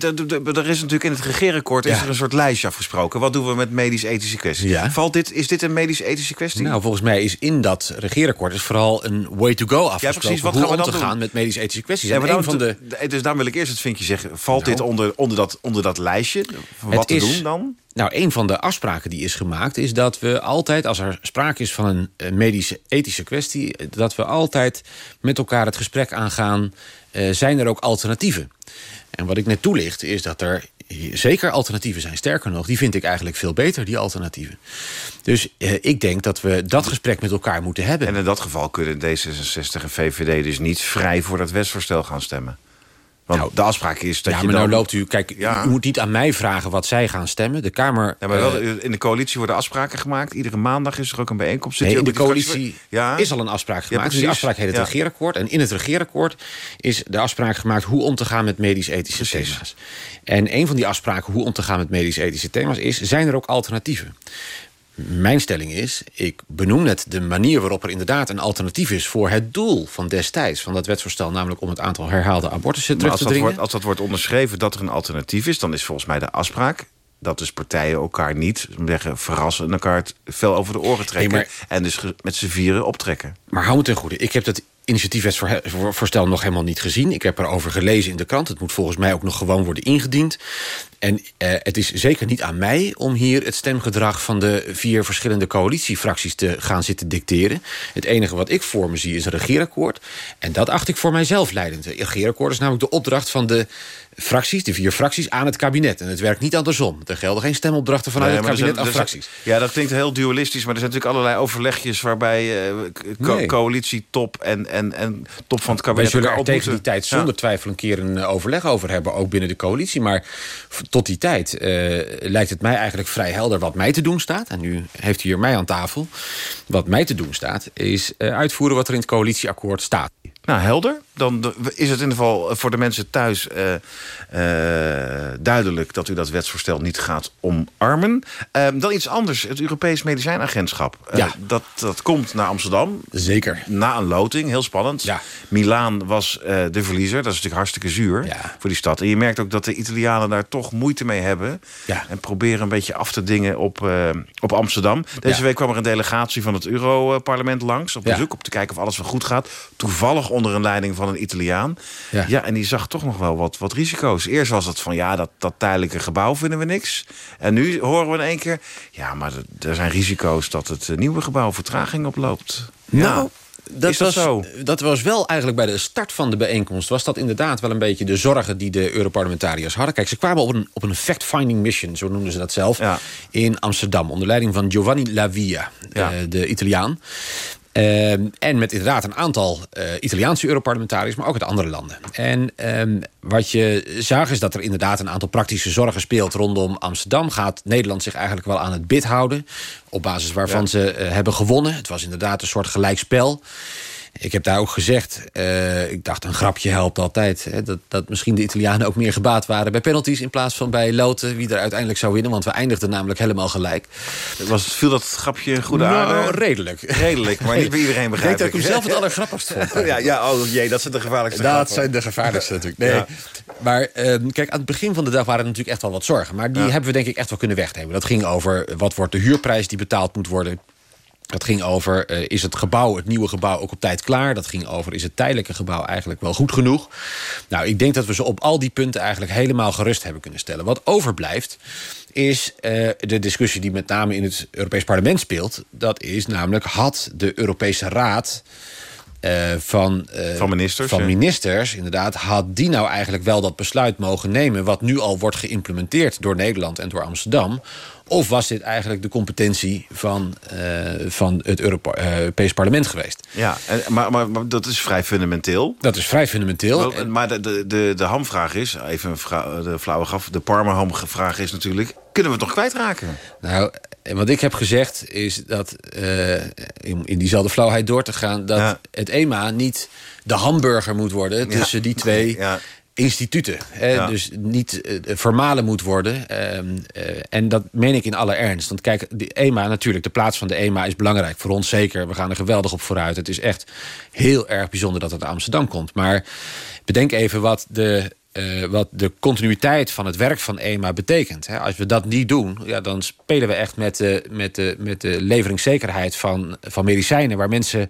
er is natuurlijk in het regeerakkoord is er een soort lijstje afgesproken. Wat doen we met medisch-ethische kwesties? Ja. Valt dit, is dit een medisch-ethische kwestie? Nou, volgens mij is in dat regeerakkoord is vooral een way to go afgesproken. Ja, precies. Wat hoe gaan we om dan te doen? gaan met medisch-ethische kwesties. Ja, maar een dan, van de... Dus dan wil ik eerst het vinkje zeggen. Valt Nou. dit onder, onder, dat, onder dat lijstje? Wat Het te is- doen dan? Nou, een van de afspraken die is gemaakt... is dat we altijd, als er sprake is van een medische ethische kwestie... dat we altijd met elkaar het gesprek aangaan... eh, zijn er ook alternatieven? En wat ik net toelicht is dat er zeker alternatieven zijn. Sterker nog, die vind ik eigenlijk veel beter, die alternatieven. Dus eh, ik denk dat we dat gesprek met elkaar moeten hebben. En in dat geval kunnen D66 en VVD dus niet vrij voor dat wetsvoorstel gaan stemmen. Want de afspraak is dat ja, je maar dan... nou loopt u... Kijk, Ja. u moet niet aan mij vragen wat zij gaan stemmen. De Kamer... Ja, maar wel, eh, in de coalitie worden afspraken gemaakt. Iedere maandag is er ook een bijeenkomst. Zit Nee, in de coalitie Ja. is al een afspraak Ja, gemaakt. dus die afspraak heet het Ja. regeerakkoord. En in het regeerakkoord is de afspraak gemaakt... hoe om te gaan met medisch-ethische thema's. En een van die afspraken hoe om te gaan met medisch-ethische thema's is... zijn er ook alternatieven? Mijn stelling is, ik benoem net de manier waarop er inderdaad een alternatief is... voor het doel van destijds van dat wetsvoorstel... namelijk om het aantal herhaalde abortussen terug te dringen. wordt, als dat wordt onderschreven dat er een alternatief is... dan is volgens mij de afspraak dat dus partijen elkaar niet zeggen, verrassen... en elkaar het fel over de oren trekken. Nee, En dus met z'n vieren optrekken. Maar hou me ten goede. Ik heb dat initiatiefwetsvoorstel nog helemaal niet gezien. Ik heb erover gelezen in de krant. Het moet volgens mij ook nog gewoon worden ingediend. En eh, het is zeker niet aan mij om hier het stemgedrag... van de vier verschillende coalitiefracties te gaan zitten dicteren. Het enige wat ik voor me zie is een regeerakkoord. En dat acht ik voor mijzelf leidend. Het regeerakkoord is namelijk de opdracht van de fracties... de vier fracties aan het kabinet. En het werkt niet andersom. Er gelden geen stemopdrachten vanuit Nee, het kabinet zijn- aan fracties. Ja, dat klinkt heel dualistisch, maar er zijn natuurlijk allerlei overlegjes... waarbij eh, co- Nee. coalitie, top en, en, en top van het kabinet zullen elkaar er tegen die tijd zonder twijfel een keer een eh, overleg over hebben, ook binnen de coalitie. Maar tot die tijd eh, lijkt het mij eigenlijk vrij helder wat mij te doen staat. En nu heeft u hier mij aan tafel. Wat mij te doen staat, is eh, uitvoeren wat er in het coalitieakkoord staat. Nou, helder. Dan is het in ieder geval voor de mensen thuis eh, eh, duidelijk... dat u dat wetsvoorstel niet gaat omarmen. Eh, dan iets anders. Het Europees Medicijnagentschap. Eh, Ja. dat, dat komt naar Amsterdam. Zeker. Na een loting. Heel spannend. Ja. Milaan was eh, de verliezer. Dat is natuurlijk hartstikke zuur voor die stad. En je merkt ook dat de Italianen daar toch moeite mee hebben. Ja. En proberen een beetje af te dingen op, eh, op Amsterdam. Deze week kwam er een delegatie van het Europarlement langs. Op bezoek om te kijken of alles wel goed gaat. Toevallig onder een leiding van een Italiaan. Ja. Ja, en die zag toch nog wel wat, wat risico's. Eerst was het van ja, dat, dat tijdelijke gebouw vinden we niks. En nu horen we in één keer... ja, maar er- zijn risico's dat het eh, nieuwe gebouw vertraging oploopt. Ja. Nou, Dat Is dat was, zo? Dat was wel eigenlijk bij de start van de bijeenkomst... was dat inderdaad wel een beetje de zorgen die de Europarlementariërs hadden. Kijk, ze kwamen op een, op een fact-finding mission, zo noemden ze dat zelf... in Amsterdam, onder leiding van Giovanni Lavia, eh, de Italiaan. Ehm, en met inderdaad een aantal eh, Italiaanse Europarlementariërs... maar ook uit andere landen. En ehm, wat je zag is dat er inderdaad een aantal praktische zorgen speelt... rondom Amsterdam gaat Nederland zich eigenlijk wel aan het bid houden... op basis waarvan ze eh, hebben gewonnen. Het was inderdaad een soort gelijkspel... Ik heb daar ook gezegd, eh, ik dacht een grapje helpt altijd... Hè, dat, dat misschien de Italianen ook meer gebaat waren bij penalties... in plaats van bij loten wie er uiteindelijk zou winnen. Want we eindigden namelijk helemaal gelijk. Was, viel dat grapje goed Nou, redelijk. Redelijk, maar niet bij iedereen begrijp Ik denk dat ik hem zelf het allergrappigst vond. ja, ja, oh jee, dat zijn de gevaarlijkste Dat grappen. zijn de gevaarlijkste natuurlijk. Nee. Ja. Maar ehm, kijk, aan het begin van de dag waren er natuurlijk echt wel wat zorgen. Maar die Ja. hebben we denk ik echt wel kunnen wegnemen. Dat ging over wat wordt de huurprijs die betaald moet worden... Dat ging over, eh, is het gebouw, het nieuwe gebouw, ook op tijd klaar? Dat ging over, is het tijdelijke gebouw eigenlijk wel goed genoeg? Nou, ik denk dat we ze op al die punten eigenlijk helemaal gerust hebben kunnen stellen. Wat overblijft, is eh, de discussie die met name in het Europees Parlement speelt. Dat is namelijk, had de Europese Raad... eh, van, Van ministers, Van ja. ministers, inderdaad. Had die nou eigenlijk wel dat besluit mogen nemen... wat nu al wordt geïmplementeerd door Nederland en door Amsterdam... Of was dit eigenlijk de competentie van, eh, van het Europe- eh, Europees Parlement geweest? Ja, en, maar, maar, maar dat is vrij fundamenteel. Dat is vrij fundamenteel. Wel, maar de, de, de, de hamvraag is, even een de flauwe gaf... de Parma-hamvraag is natuurlijk... kunnen we het nog kwijtraken? Nou, en wat ik heb gezegd is dat, eh, in, in diezelfde flauwheid door te gaan... dat het EMA niet de hamburger moet worden tussen die twee instituten. Hè, Ja. Dus niet eh, vermalen moet worden. Ehm, eh, en dat meen ik in alle ernst. Want kijk, de EMA natuurlijk, de plaats van de EMA is belangrijk. Voor ons zeker. We gaan er geweldig op vooruit. Het is echt heel erg bijzonder dat het naar Amsterdam komt. Maar bedenk even wat de... eh, wat de continuïteit van het werk van EMA betekent. Hè. Als we dat niet doen, ja, dan spelen we echt met de, met de, met de leveringszekerheid van, van medicijnen... waar mensen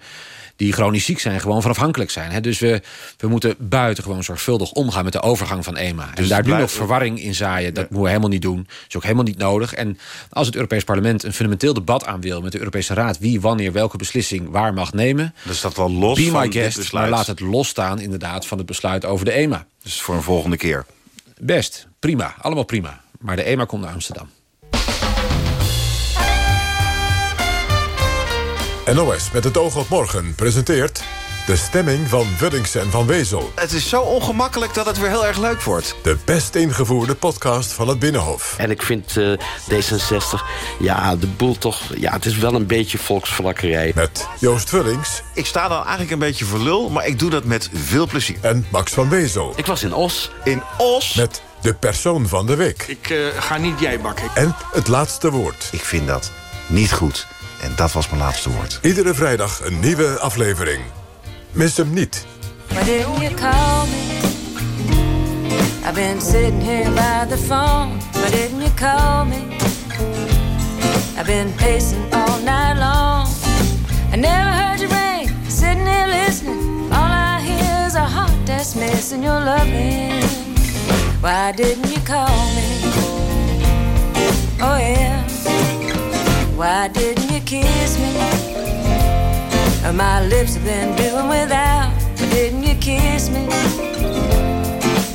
die chronisch ziek zijn, gewoon van afhankelijk zijn. Hè. Dus we, we moeten buitengewoon zorgvuldig omgaan met de overgang van EMA. en Dus daar nu nog verwarring in zaaien, dat moeten we helemaal niet doen. Dat is ook helemaal niet nodig. En als het Europees Parlement een fundamenteel debat aan wil... met de Europese Raad, wie wanneer welke beslissing waar mag nemen... Dus dat wel los Be van my guest, maar laat het losstaan inderdaad van het besluit over de EMA. Dus voor een volgende keer. Best, prima, allemaal prima. Maar de EMA komt naar Amsterdam. NOS met het oog op morgen presenteert... de stemming van Vullings en Van Wezel. Het is zo ongemakkelijk dat het weer heel erg leuk wordt. De best ingevoerde podcast van het Binnenhof. En ik vind eh, D66, ja, de boel toch... Ja, het is wel een beetje volksvlakkerij. Met Joost Vullings. Ik sta dan eigenlijk een beetje voor lul, maar ik doe dat met veel plezier. En Max van Wezel. Ik was in Os. In Os? Met de persoon van de week. Ik eh, ga niet jij bakken. En het laatste woord. Ik vind dat niet goed. En dat was mijn laatste woord. Iedere vrijdag een nieuwe aflevering. Mis hem niet. Why didn't you call me? I've been sitting here by the phone. Why didn't you call me? I've been pacing all night long. I never heard you ring. Sitting here listening. All I hear is a heart that's missing your loving. Why didn't you call me? Oh yeah. Why didn't you kiss me? Uh, My lips have been doing without. Why didn't you kiss me?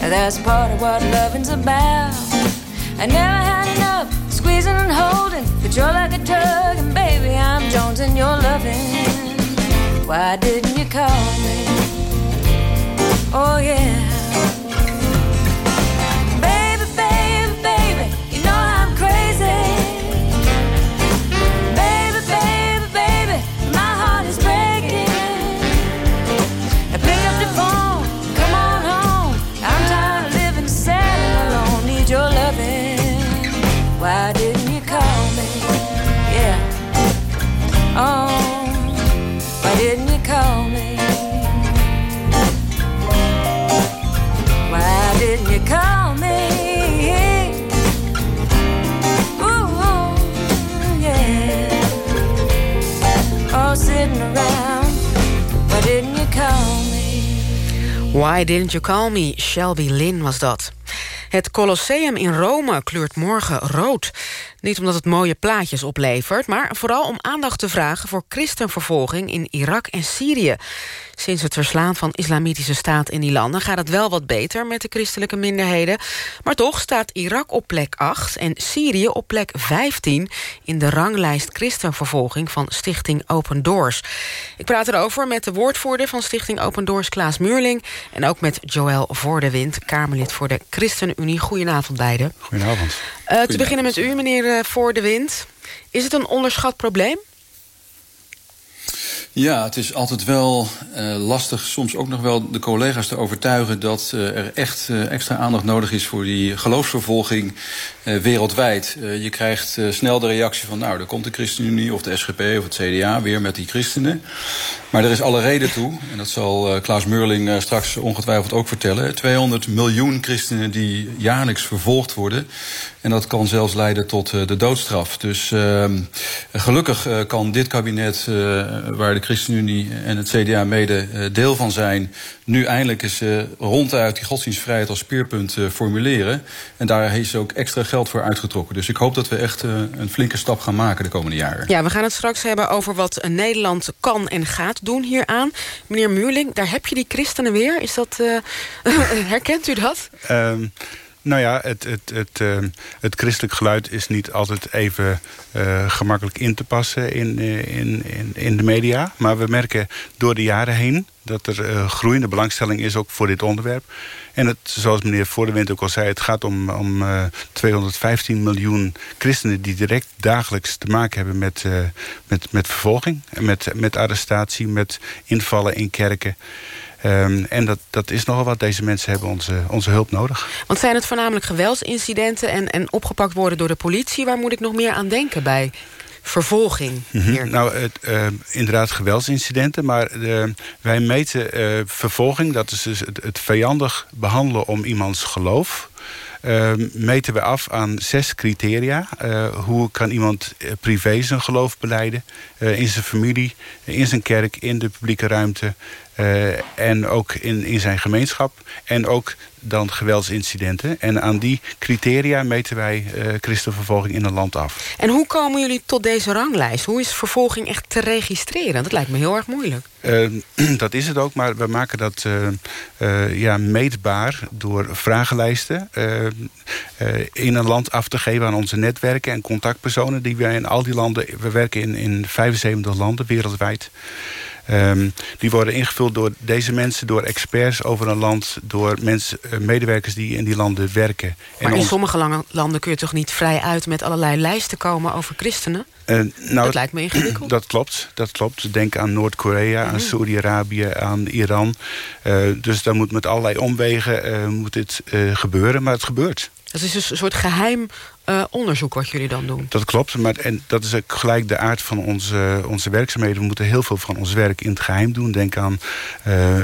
Uh, That's part of what loving's about. I never had enough squeezing and holding, but you're like a drug, and baby, I'm jonesing your loving. Why didn't you call me? Oh yeah. Why Didn't You Call Me? Shelby Lynn was dat. Het Colosseum in Rome kleurt morgen rood. Niet omdat het mooie plaatjes oplevert... maar vooral om aandacht te vragen voor christenvervolging in Irak en Syrië. Sinds het verslaan van islamitische staat in die landen... gaat het wel wat beter met de christelijke minderheden. Maar toch staat Irak op plek 8 en Syrië op plek 15... in de ranglijst christenvervolging van Stichting Open Doors. Ik praat erover met de woordvoerder van Stichting Open Doors, Klaas Muurling... en ook met Joël Voordewind, Kamerlid voor de ChristenUnie. Goedenavond beiden. Goedenavond. Uh, te beginnen met u, meneer uh, Voordewind. Is het een onderschat probleem? Ja, het is altijd wel uh, lastig soms ook nog wel de collega's te overtuigen... dat uh, er echt uh, extra aandacht nodig is voor die geloofsvervolging wereldwijd. je krijgt snel de reactie van... nou, er komt de ChristenUnie of de SGP of het CDA weer met die christenen. Maar er is alle reden toe, en dat zal Klaas Meurling straks ongetwijfeld ook vertellen... 200 miljoen christenen die jaarlijks vervolgd worden... En dat kan zelfs leiden tot de doodstraf. Dus gelukkig kan dit kabinet, waar de ChristenUnie en het CDA mede deel van zijn... nu eindelijk eens ronduit die godsdienstvrijheid als speerpunt formuleren. En daar heeft ze ook extra geld voor uitgetrokken. Dus ik hoop dat we echt een flinke stap gaan maken de komende jaren. Ja, we gaan het straks hebben over wat Nederland kan en gaat doen hieraan. Meneer Muurling, daar heb je die christenen weer. Is dat, uh, herkent u dat? Um, nou ja, het, het, het, uh, het christelijk geluid is niet altijd even uh, gemakkelijk in te passen in, in, in, in de media. Maar we merken door de jaren heen dat er uh, groeiende belangstelling is ook voor dit onderwerp. En het, zoals meneer Voordewind ook al zei, het gaat om, om 215 miljoen christenen... die direct dagelijks te maken hebben met, met, met vervolging, met, met arrestatie, met invallen in kerken... Um, en dat, dat is nogal wat. Deze mensen hebben onze, onze hulp nodig. Want zijn het voornamelijk geweldsincidenten... En, en opgepakt worden door de politie? Waar moet ik nog meer aan denken bij vervolging? Mm Nou, het, uh, inderdaad geweldsincidenten. Maar uh, wij meten uh, vervolging. Dat is dus het, het vijandig behandelen om iemands geloof... Uh, meten we af aan zes criteria. Hoe kan iemand privé zijn geloof beleiden? In zijn familie, in zijn kerk, in de publieke ruimte... en ook in, in zijn gemeenschap. En ook dan geweldsincidenten. En aan die criteria meten wij christenvervolging in een land af. En hoe komen jullie tot deze ranglijst? Hoe is vervolging echt te registreren? Dat lijkt me heel erg moeilijk. Uh, dat is het ook, maar we maken dat uh, uh, ja, meetbaar door vragenlijsten in een land af te geven aan onze netwerken en contactpersonen die wij in al die landen, we werken in, in 75 landen wereldwijd. Um, die worden ingevuld door deze mensen, door experts over een land... door mensen, medewerkers die in die landen werken. Maar en in sommige landen kun je toch niet vrij uit... met allerlei lijsten komen over christenen? Uh, nou, dat lijkt me ingewikkeld. Dat klopt, dat klopt. Denk aan Noord-Korea, aan Saudi-Arabië, aan Iran. Uh, dus daar moet met allerlei omwegen uh, moet dit gebeuren, maar het gebeurt. Dat is dus een soort geheim uh, onderzoek wat jullie dan doen. Dat klopt, maar en dat is ook gelijk de aard van onze, onze werkzaamheden. We moeten heel veel van ons werk in het geheim doen. Denk aan uh,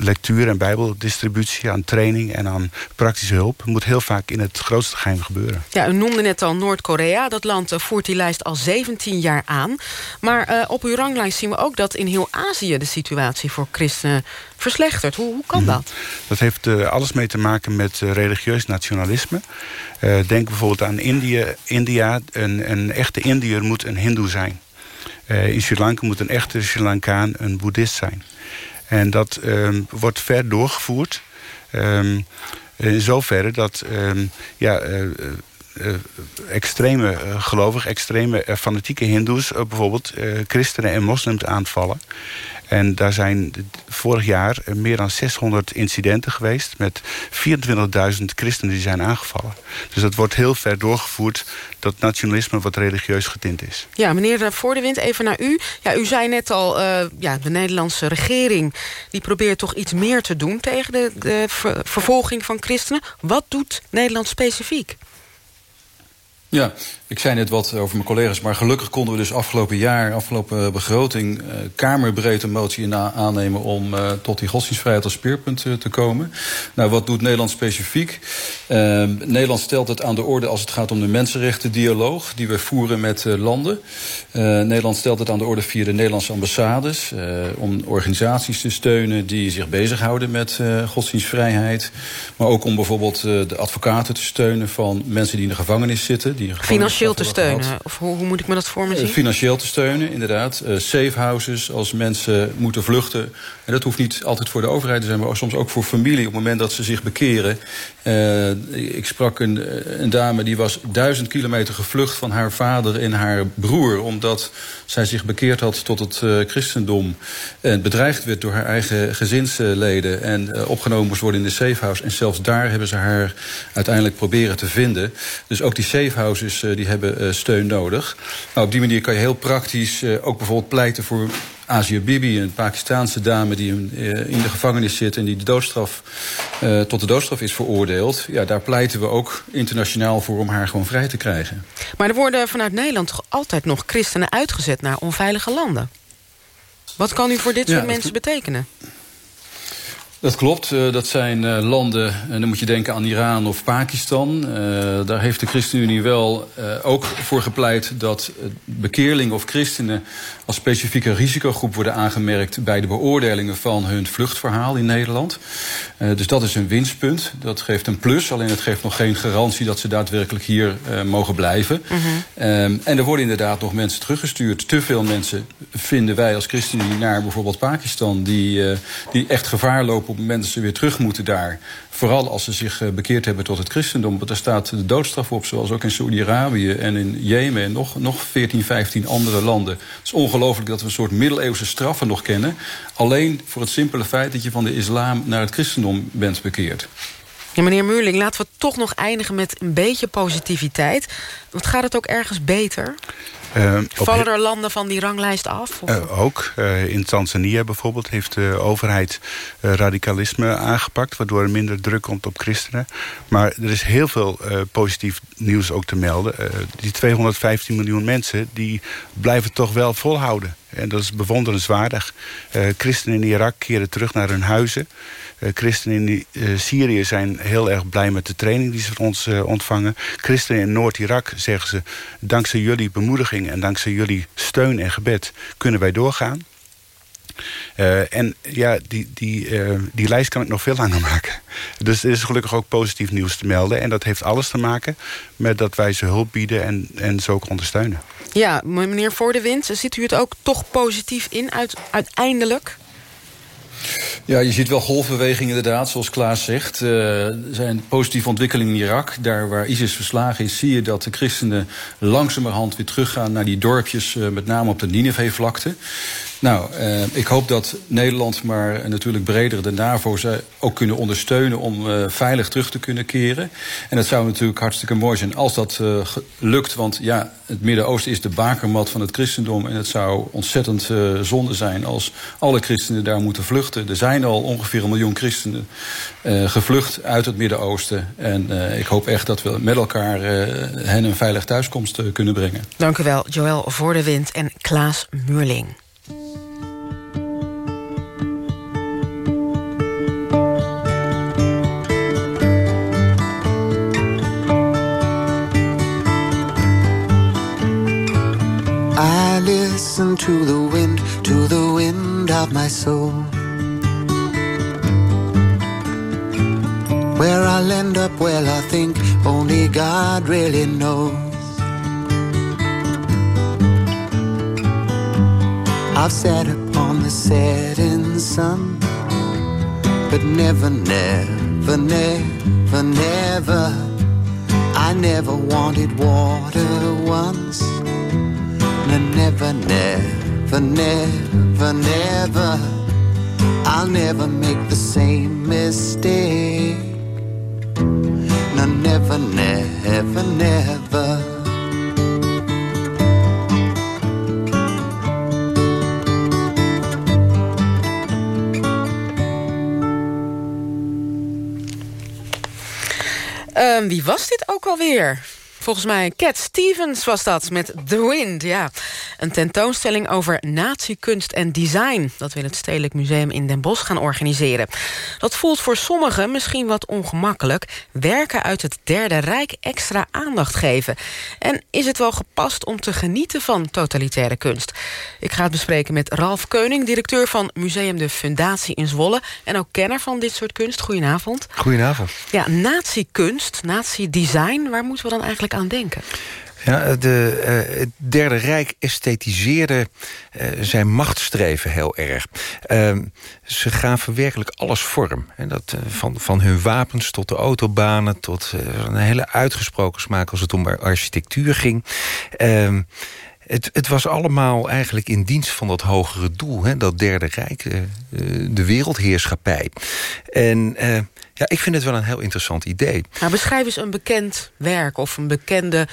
lectuur en bijbeldistributie, aan training en aan praktische hulp. Het moet heel vaak in het grootste geheim gebeuren. Ja, u noemde net al Noord-Korea. Dat land voert die lijst al 17 jaar aan. Maar uh, op uw ranglijst zien we ook dat in heel Azië de situatie voor christenen verslechtert. Hoe, hoe kan dat? Dat heeft uh, alles mee te maken met uh, religieus nationalisme. Uh, denk bijvoorbeeld aan Indië. India, een, een echte Indiër moet een hindoe zijn. in Sri Lanka moet een echte Sri Lankaan een boeddhist zijn. En dat um, wordt ver doorgevoerd. Um, in zoverre dat um, ja, extreme gelovigen, extreme fanatieke hindoes... bijvoorbeeld christenen en moslims aanvallen. En daar zijn vorig jaar meer dan 600 incidenten geweest... met 24.000 christenen die zijn aangevallen. Dus dat wordt heel ver doorgevoerd, dat nationalisme wat religieus getint is. Ja, meneer Voordewind, even naar u. Ja, u zei net al, uh, ja, de Nederlandse regering... die probeert toch iets meer te doen tegen de, de ver vervolging van christenen. Wat doet Nederland specifiek? Ja, ik zei net wat over mijn collega's, maar gelukkig konden we dus afgelopen jaar, afgelopen begroting, uh, kamerbreed een motie aannemen om uh, tot die godsdienstvrijheid als speerpunt uh, te komen. Nou, wat doet Nederland specifiek? Nederland stelt het aan de orde als het gaat om de mensenrechtendialoog die we voeren met landen. Nederland stelt het aan de orde via de Nederlandse ambassades om organisaties te steunen die zich bezighouden met godsdienstvrijheid. Maar ook om bijvoorbeeld de advocaten te steunen van mensen die in de gevangenis zitten Financieel te steunen? Of hoe, hoe moet ik me dat voor me Eh, zien? Financieel te steunen, inderdaad. Eh, safe houses als mensen moeten vluchten. En dat hoeft niet altijd voor de overheid te zijn... maar soms ook voor familie op het moment dat ze zich bekeren. Eh, ik sprak een, een dame die was duizend kilometer gevlucht... van haar vader en haar broer... omdat zij zich bekeerd had tot het eh, christendom. En bedreigd werd door haar eigen gezinsleden... en eh, opgenomen moest worden in de safe house. En zelfs daar hebben ze haar uiteindelijk proberen te vinden. Dus ook die safe houses eh, die hebben eh, steun nodig. Nou, op die manier kan je heel praktisch eh, ook bijvoorbeeld pleiten voor... Asia Bibi, een Pakistaanse dame die in, in de gevangenis zit... en die de doodstraf, tot de doodstraf is veroordeeld. Ja, daar pleiten we ook internationaal voor om haar gewoon vrij te krijgen. Maar er worden vanuit Nederland toch altijd nog christenen uitgezet... naar onveilige landen? Wat kan u voor dit Ja, soort mensen betekenen? Dat klopt. eh, dat zijn eh, landen, en dan moet je denken aan Iran of Pakistan. Eh, daar heeft de ChristenUnie wel ook voor gepleit... dat bekeerlingen of christenen als specifieke risicogroep worden aangemerkt... bij de beoordelingen van hun vluchtverhaal in Nederland. Dus dat is een winstpunt. Dat geeft een plus, alleen het geeft nog geen garantie... dat ze daadwerkelijk hier mogen blijven. Ehm, en er worden inderdaad nog mensen teruggestuurd. Te veel mensen vinden wij als ChristenUnie naar bijvoorbeeld Pakistan... die, die echt gevaar lopen ze weer terug moeten daar. Vooral als ze zich eh, bekeerd hebben tot het christendom. Want daar staat de doodstraf op, zoals ook in Saoedi-Arabië... en in Jemen en nog, nog 14, 15 andere landen. Het is ongelooflijk dat we een soort middeleeuwse straffen nog kennen. Alleen voor het simpele feit dat je van de islam naar het christendom bent bekeerd. Ja, meneer Muurling, laten we toch nog eindigen met een beetje positiviteit. Want gaat het ook ergens beter? Eh, Vallen er landen van die ranglijst af? Eh, ook. Eh, in Tanzania bijvoorbeeld heeft de overheid radicalisme aangepakt... waardoor er minder druk komt op christenen. Maar er is heel veel positief nieuws ook te melden. Die 215 miljoen mensen die blijven toch wel volhouden. En dat is bewonderenswaardig. Christenen in Irak keren terug naar hun huizen. Eh, christenen in eh, Syrië zijn heel erg blij met de training die ze van ons eh, ontvangen. Christenen in Noord-Irak zeggen ze... dankzij jullie bemoediging en dankzij jullie steun en gebed... kunnen wij doorgaan. En ja, die, die, die lijst kan ik nog veel langer maken. Dus er is gelukkig ook positief nieuws te melden. En dat heeft alles te maken met dat wij ze hulp bieden en, en ze ook ondersteunen. Ja, meneer Voor de Wind, ziet u het ook toch positief in uit, uiteindelijk? Ja, je ziet wel golfbewegingen inderdaad, zoals Klaas zegt. Eh, er zijn positieve ontwikkelingen in Irak. Daar waar ISIS verslagen is, zie je dat de christenen langzamerhand weer teruggaan naar die dorpjes, eh, met name op de Nineveh-vlakte. Nou, eh, ik hoop dat Nederland, maar natuurlijk breder de NAVO... ze ook kunnen ondersteunen om eh, veilig terug te kunnen keren. En dat zou natuurlijk hartstikke mooi zijn als dat eh, lukt. Want ja, het Midden-Oosten is de bakermat van het christendom... en het zou ontzettend eh, zonde zijn als alle christenen daar moeten vluchten. Er zijn al ongeveer een miljoen christenen gevlucht uit het Midden-Oosten. En ik hoop echt dat we met elkaar hen een veilig thuiskomst kunnen brengen. Dank u wel, Joël Voor de Wind en Klaas Muurling. I listen to the wind, to the wind of my soul. Where I'll end up, well, I think only God really knows. I've sat upon the setting sun, but never, never, never, never. I never wanted water once. No, never, never, never, never. I'll never make the same mistake. No, never, never, never. Ehm, wie was dit ook alweer? Volgens mij Cat Stevens was dat met The Wind. Ja. Een tentoonstelling over natiekunst en design. Dat wil het Stedelijk Museum in Den Bosch gaan organiseren. Dat voelt voor sommigen misschien wat ongemakkelijk. Werken uit het Derde Rijk extra aandacht geven. En is het wel gepast om te genieten van totalitaire kunst? Ik ga het bespreken met Ralf Keuning, directeur van Museum de Fundatie in Zwolle. En ook kenner van dit soort kunst. Goedenavond. Goedenavond. Ja, natiekunst, natiedesign, waar moeten we dan eigenlijk aan denken? Ja, de, uh, het Derde Rijk esthetiseerde uh, zijn machtsstreven heel erg. Uh, ze gaven werkelijk alles vorm. En dat, uh, van, van hun wapens tot de autobanen... tot een hele uitgesproken smaak als het om architectuur ging. Ehm, het, het, was allemaal eigenlijk in dienst van dat hogere doel. Hè, dat Derde Rijk, de wereldheerschappij. En ja, ik vind het wel een heel interessant idee. Nou, beschrijf eens een bekend werk of een bekende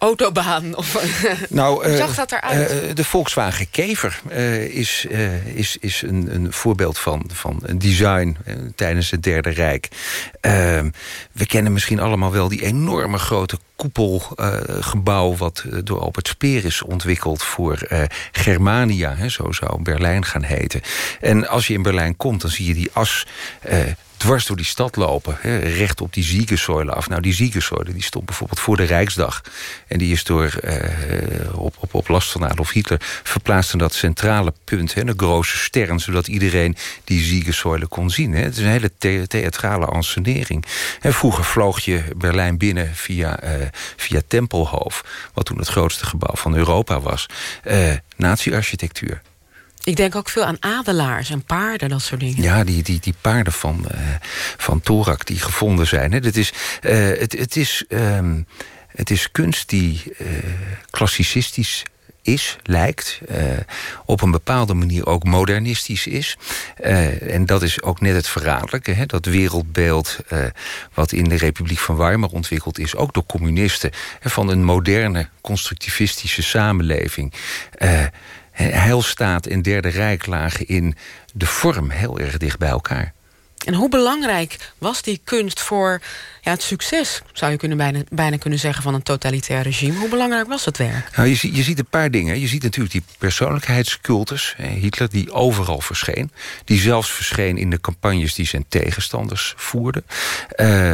autobaan? Of, nou, Hoe zag dat eruit? Uh, de Volkswagen Kever uh, is, uh, is, is een, een voorbeeld van, van een design tijdens het Derde Rijk. Ehm, we kennen misschien allemaal wel die enorme grote koepelgebouw... wat door Albert Speer is ontwikkeld voor Germania. Hè, zo zou Berlijn gaan heten. En als je in Berlijn komt, dan zie je die as dwars door die stad lopen. Hè, recht op die ziekenzoilen af. Nou, die ziekenzoilen die stond bijvoorbeeld voor de Rijksdag. En die is door, uh, op, op, op last van Adolf Hitler verplaatst naar dat centrale punt. Hè, de grote sterren, zodat iedereen die ziekenzoilen kon zien. Hè. Het is een hele the theatrale ansenering. En vroeger vloog je Berlijn binnen via, uh, via Tempelhof. Wat toen het grootste gebouw van Europa was. Uh, Nazi-architectuur. Ik denk ook veel aan adelaars en paarden, dat soort dingen. Ja, die, die, die paarden van, uh, van Torak die gevonden zijn. Hè. Dat is, uh, het, het, is, um, het is kunst die uh, klassicistisch is, lijkt, op een bepaalde manier ook modernistisch is. En dat is ook net het verraderlijke. Hè? Dat wereldbeeld wat in de Republiek van Weimar ontwikkeld is... ook door communisten, van een moderne, constructivistische samenleving heilstaat en derde rijk lagen in de vorm heel erg dicht bij elkaar. En hoe belangrijk was die kunst voor ja, het succes... zou je kunnen bijna, bijna kunnen zeggen van een totalitair regime? Hoe belangrijk was het werk? Nou, je, ziet, je ziet een paar dingen. Je ziet natuurlijk die persoonlijkheidscultus. Hitler die overal verscheen. Die zelfs verscheen in de campagnes die zijn tegenstanders voerden. Uh,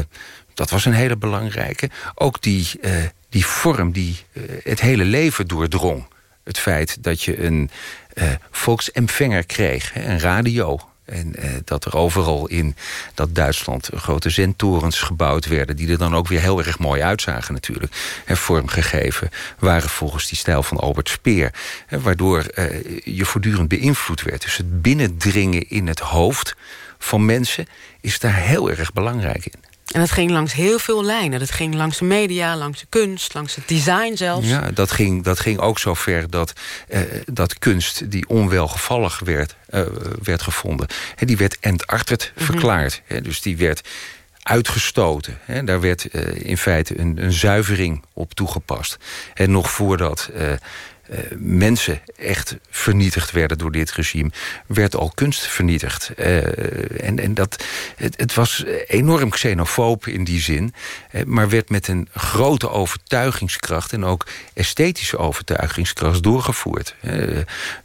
dat was een hele belangrijke. Ook die, uh, die vorm die uh, het hele leven doordrong het feit dat je een uh, volksempfänger kreeg, een radio. En uh, dat er overal in dat Duitsland grote zendtorens gebouwd werden... die er dan ook weer heel erg mooi uitzagen natuurlijk. En vormgegeven waren volgens die stijl van Albert Speer. Hè, waardoor uh, je voortdurend beïnvloed werd. Dus het binnendringen in het hoofd van mensen is daar heel erg belangrijk in. En dat ging langs heel veel lijnen. Dat ging langs de media, langs de kunst, langs het design zelfs. Ja, dat ging, dat ging ook zo ver dat, uh, dat kunst die onwelgevallig werd, uh, werd gevonden... Die werd entarterd mm -hmm. verklaard. Dus die werd uitgestoten. Daar werd uh, in feite een, een zuivering op toegepast. En nog voordat... Uh, mensen echt vernietigd werden door dit regime... werd al kunst vernietigd. Uh, en en dat, het, het, was enorm xenofoob in die zin... Uh, maar werd met een grote overtuigingskracht... en ook esthetische overtuigingskracht doorgevoerd.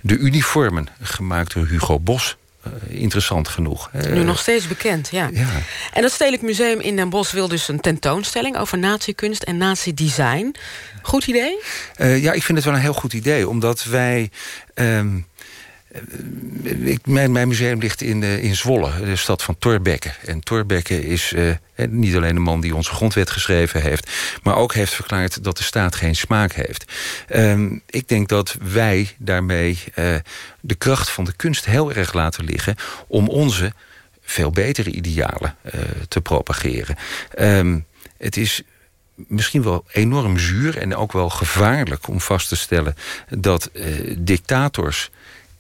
de uniformen, gemaakt door Hugo Bos... Uh, interessant genoeg. Nu nog steeds bekend, ja. ja. En het Stedelijk Museum in Den Bosch wil dus een tentoonstelling... over nazi-kunst en nazi-design. Goed idee? Uh, ja, ik vind het wel een heel goed idee. Omdat wij... Um, mijn, mijn, museum ligt in, uh, in Zwolle, de stad van Thorbecke. En Thorbecke is uh, niet alleen de man die onze grondwet geschreven heeft... maar ook heeft verklaard dat de staat geen smaak heeft. Um, ik denk dat wij daarmee uh, de kracht van de kunst heel erg laten liggen... om onze veel betere idealen te propageren. Um, het is misschien wel enorm zuur en ook wel gevaarlijk om vast te stellen... dat dictators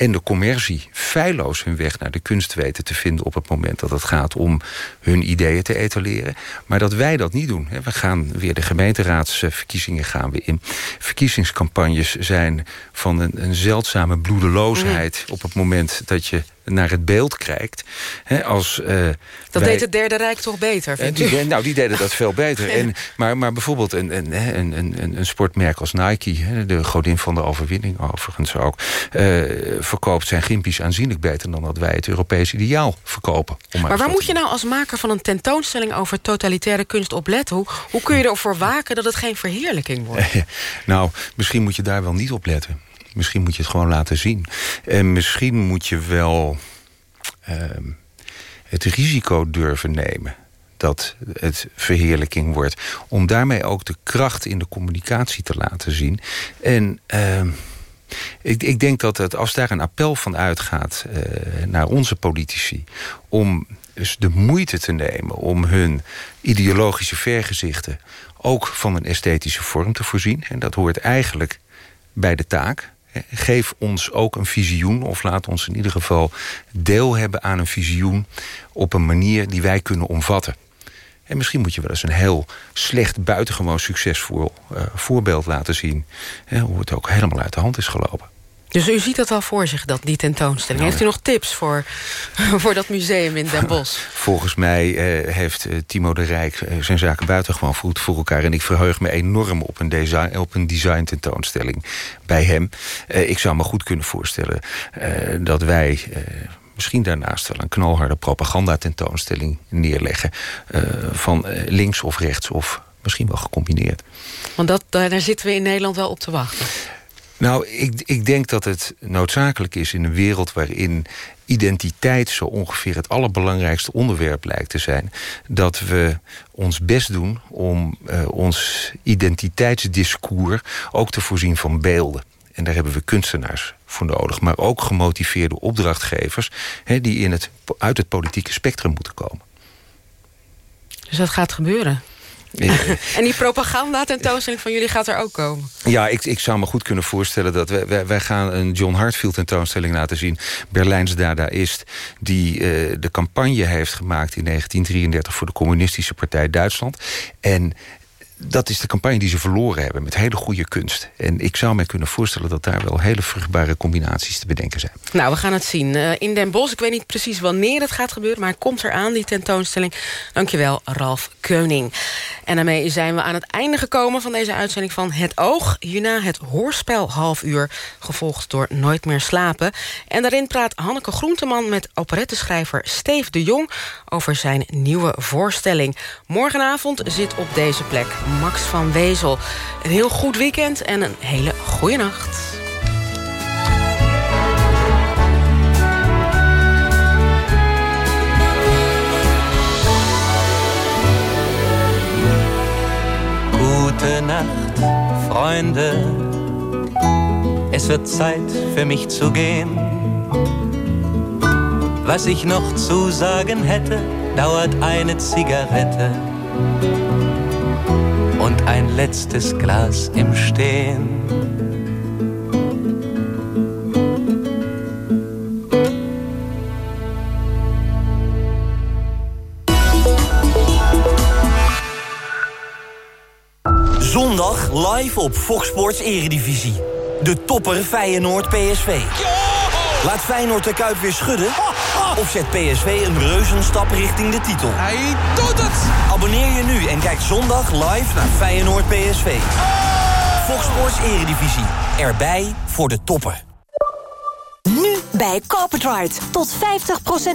en de commercie feilloos hun weg naar de kunst weten te vinden... op het moment dat het gaat om hun ideeën te etaleren. Maar dat wij dat niet doen. We gaan weer de gemeenteraadsverkiezingen gaan we in. Verkiezingscampagnes zijn van een, een zeldzame bloedeloosheid... op het moment dat je naar het beeld kijkt. He, als, uh, dat wij, deed het Derde Rijk toch beter, vindt die, Nou, die deden dat veel beter. En, maar, maar bijvoorbeeld een, een, een, een, een sportmerk als Nike... de godin van de overwinning overigens ook... Uh, verkoopt zijn gimpies aanzienlijk beter... dan dat wij het Europese ideaal verkopen. maar, maar waar moet je nou als maker van een tentoonstelling... over totalitaire kunst op letten? Hoe, hoe kun je ervoor waken dat het geen verheerlijking wordt? nou, misschien moet je daar wel niet op letten. Misschien moet je het gewoon laten zien. En misschien moet je wel uh, het risico durven nemen dat het verheerlijking wordt. Om daarmee ook de kracht in de communicatie te laten zien. En... Uh, ik, ik, denk dat het, als daar een appel van uitgaat uh, naar onze politici... om dus de moeite te nemen om hun ideologische vergezichten... ook van een esthetische vorm te voorzien. En dat hoort eigenlijk bij de taak. Geef ons ook een visioen, of laat ons in ieder geval deel hebben aan een visioen... op een manier die wij kunnen omvatten. En misschien moet je wel eens een heel slecht, buitengewoon succesvol uh, voorbeeld laten zien... Hè, hoe het ook helemaal uit de hand is gelopen. Dus u ziet dat al voor zich, dat, die tentoonstelling. Heeft u nog tips voor, voor dat museum in Den Bosch? Volgens mij uh, heeft uh, Timo de Rijk uh, zijn zaken buitengewoon goed voor elkaar. En ik verheug me enorm op een design, op een design tentoonstelling bij hem. ik zou me goed kunnen voorstellen dat wij misschien daarnaast wel een knalharde propaganda-tentoonstelling neerleggen. van links of rechts of misschien wel gecombineerd. Want dat, daar zitten we in Nederland wel op te wachten. Nou, ik, ik denk dat het noodzakelijk is in een wereld waarin identiteit zo ongeveer het allerbelangrijkste onderwerp lijkt te zijn... dat we ons best doen om uh, ons identiteitsdiscours ook te voorzien van beelden. En daar hebben we kunstenaars voor nodig. Maar ook gemotiveerde opdrachtgevers... Die in het, uit het politieke spectrum moeten komen. Dus dat gaat gebeuren? En die propaganda-tentoonstelling van jullie gaat er ook komen? Ja, ik, ik zou me goed kunnen voorstellen dat wij, wij, wij gaan een John Hartfield tentoonstelling laten zien. Berlijns Dadaïst, die uh, de campagne heeft gemaakt in 1933 voor de communistische partij Duitsland. En dat is de campagne die ze verloren hebben met hele goede kunst. En ik zou me kunnen voorstellen dat daar wel hele vruchtbare combinaties te bedenken zijn. Nou, we gaan het zien. Uh, in Den Bosch, ik weet niet precies wanneer het gaat gebeuren... maar komt eraan, die tentoonstelling. Dankjewel, Ralf Keuning. En daarmee zijn we aan het einde gekomen van deze uitzending van Het Oog. Hierna het hoorspel half uur, gevolgd door Nooit meer slapen. En daarin praat Hanneke Groenteman met operetteschrijver Steef de Jong... over zijn nieuwe voorstelling. Morgenavond zit op deze plek Max van Wezel. Een heel goed weekend en een hele goede nacht. Gute Nacht, Freunde. Es wird Zeit für mich zu gehen. Was ich noch zu sagen hätte, dauert eine Zigarette ein letztes Glas im Stehen. Zondag live op Fox Sports Eredivisie. De topper Feyenoord PSV. Laat Feyenoord de Kuip weer schudden? Of zet PSV een reuzenstap richting de titel? Hij doet het! Abonneer je nu en kijk zondag live naar Feyenoord PSV. Fox Sports Eredivisie. Erbij voor de toppen. Nu bij Carpetride. Tot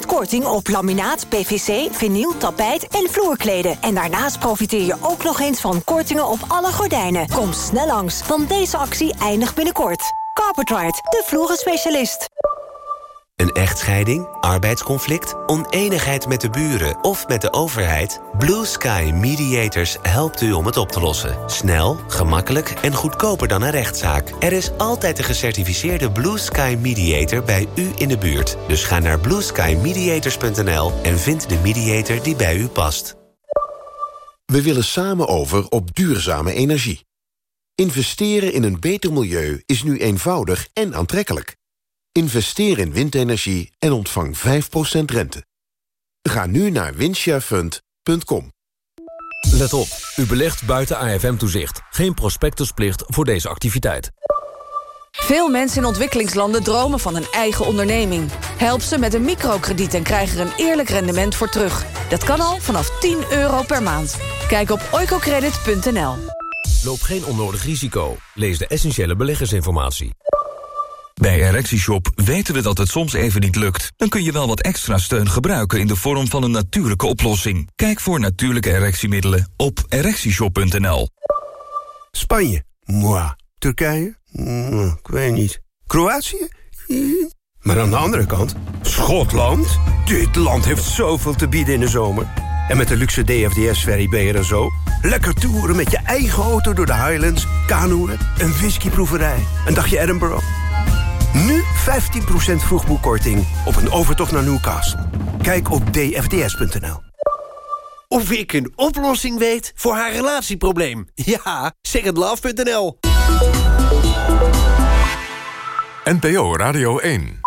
50% korting op laminaat, PVC, vinyl, tapijt en vloerkleden. En daarnaast profiteer je ook nog eens van kortingen op alle gordijnen. Kom snel langs, want deze actie eindigt binnenkort. Carpetride, de vloerenspecialist. Een echtscheiding, arbeidsconflict, oneenigheid met de buren of met de overheid? Blue Sky Mediators helpt u om het op te lossen. Snel, gemakkelijk en goedkoper dan een rechtszaak. Er is altijd een gecertificeerde Blue Sky Mediator bij u in de buurt. Dus ga naar blueskymediators.nl en vind de mediator die bij u past. We willen samen over op duurzame energie. Investeren in een beter milieu is nu eenvoudig en aantrekkelijk. Investeer in windenergie en ontvang 5% rente. Ga nu naar windsharefund.com. Let op, u belegt buiten AFM-toezicht. Geen prospectusplicht voor deze activiteit. Veel mensen in ontwikkelingslanden dromen van een eigen onderneming. Help ze met een microkrediet en krijg er een eerlijk rendement voor terug. Dat kan al vanaf 10 euro per maand. Kijk op oicocredit.nl. Loop geen onnodig risico. Lees de essentiële beleggersinformatie. Bij ErectieShop weten we dat het soms even niet lukt. Dan kun je wel wat extra steun gebruiken in de vorm van een natuurlijke oplossing. Kijk voor natuurlijke erectiemiddelen op ErectieShop.nl. Spanje? Moi. Turkije? Mm, ik weet niet. Kroatië? Maar aan de andere kant, Schotland? Dit land heeft zoveel te bieden in de zomer. En met de luxe DFDS-ferry ben je er zo. Lekker toeren met je eigen auto door de Highlands, kanoeën, een whiskyproeverij, een dagje Edinburgh. Nu 15% vroegboekkorting op een overtocht naar Newcastle. Kijk op dfds.nl. Of ik een oplossing weet voor haar relatieprobleem. Ja, secondlove.nl. NPO Radio 1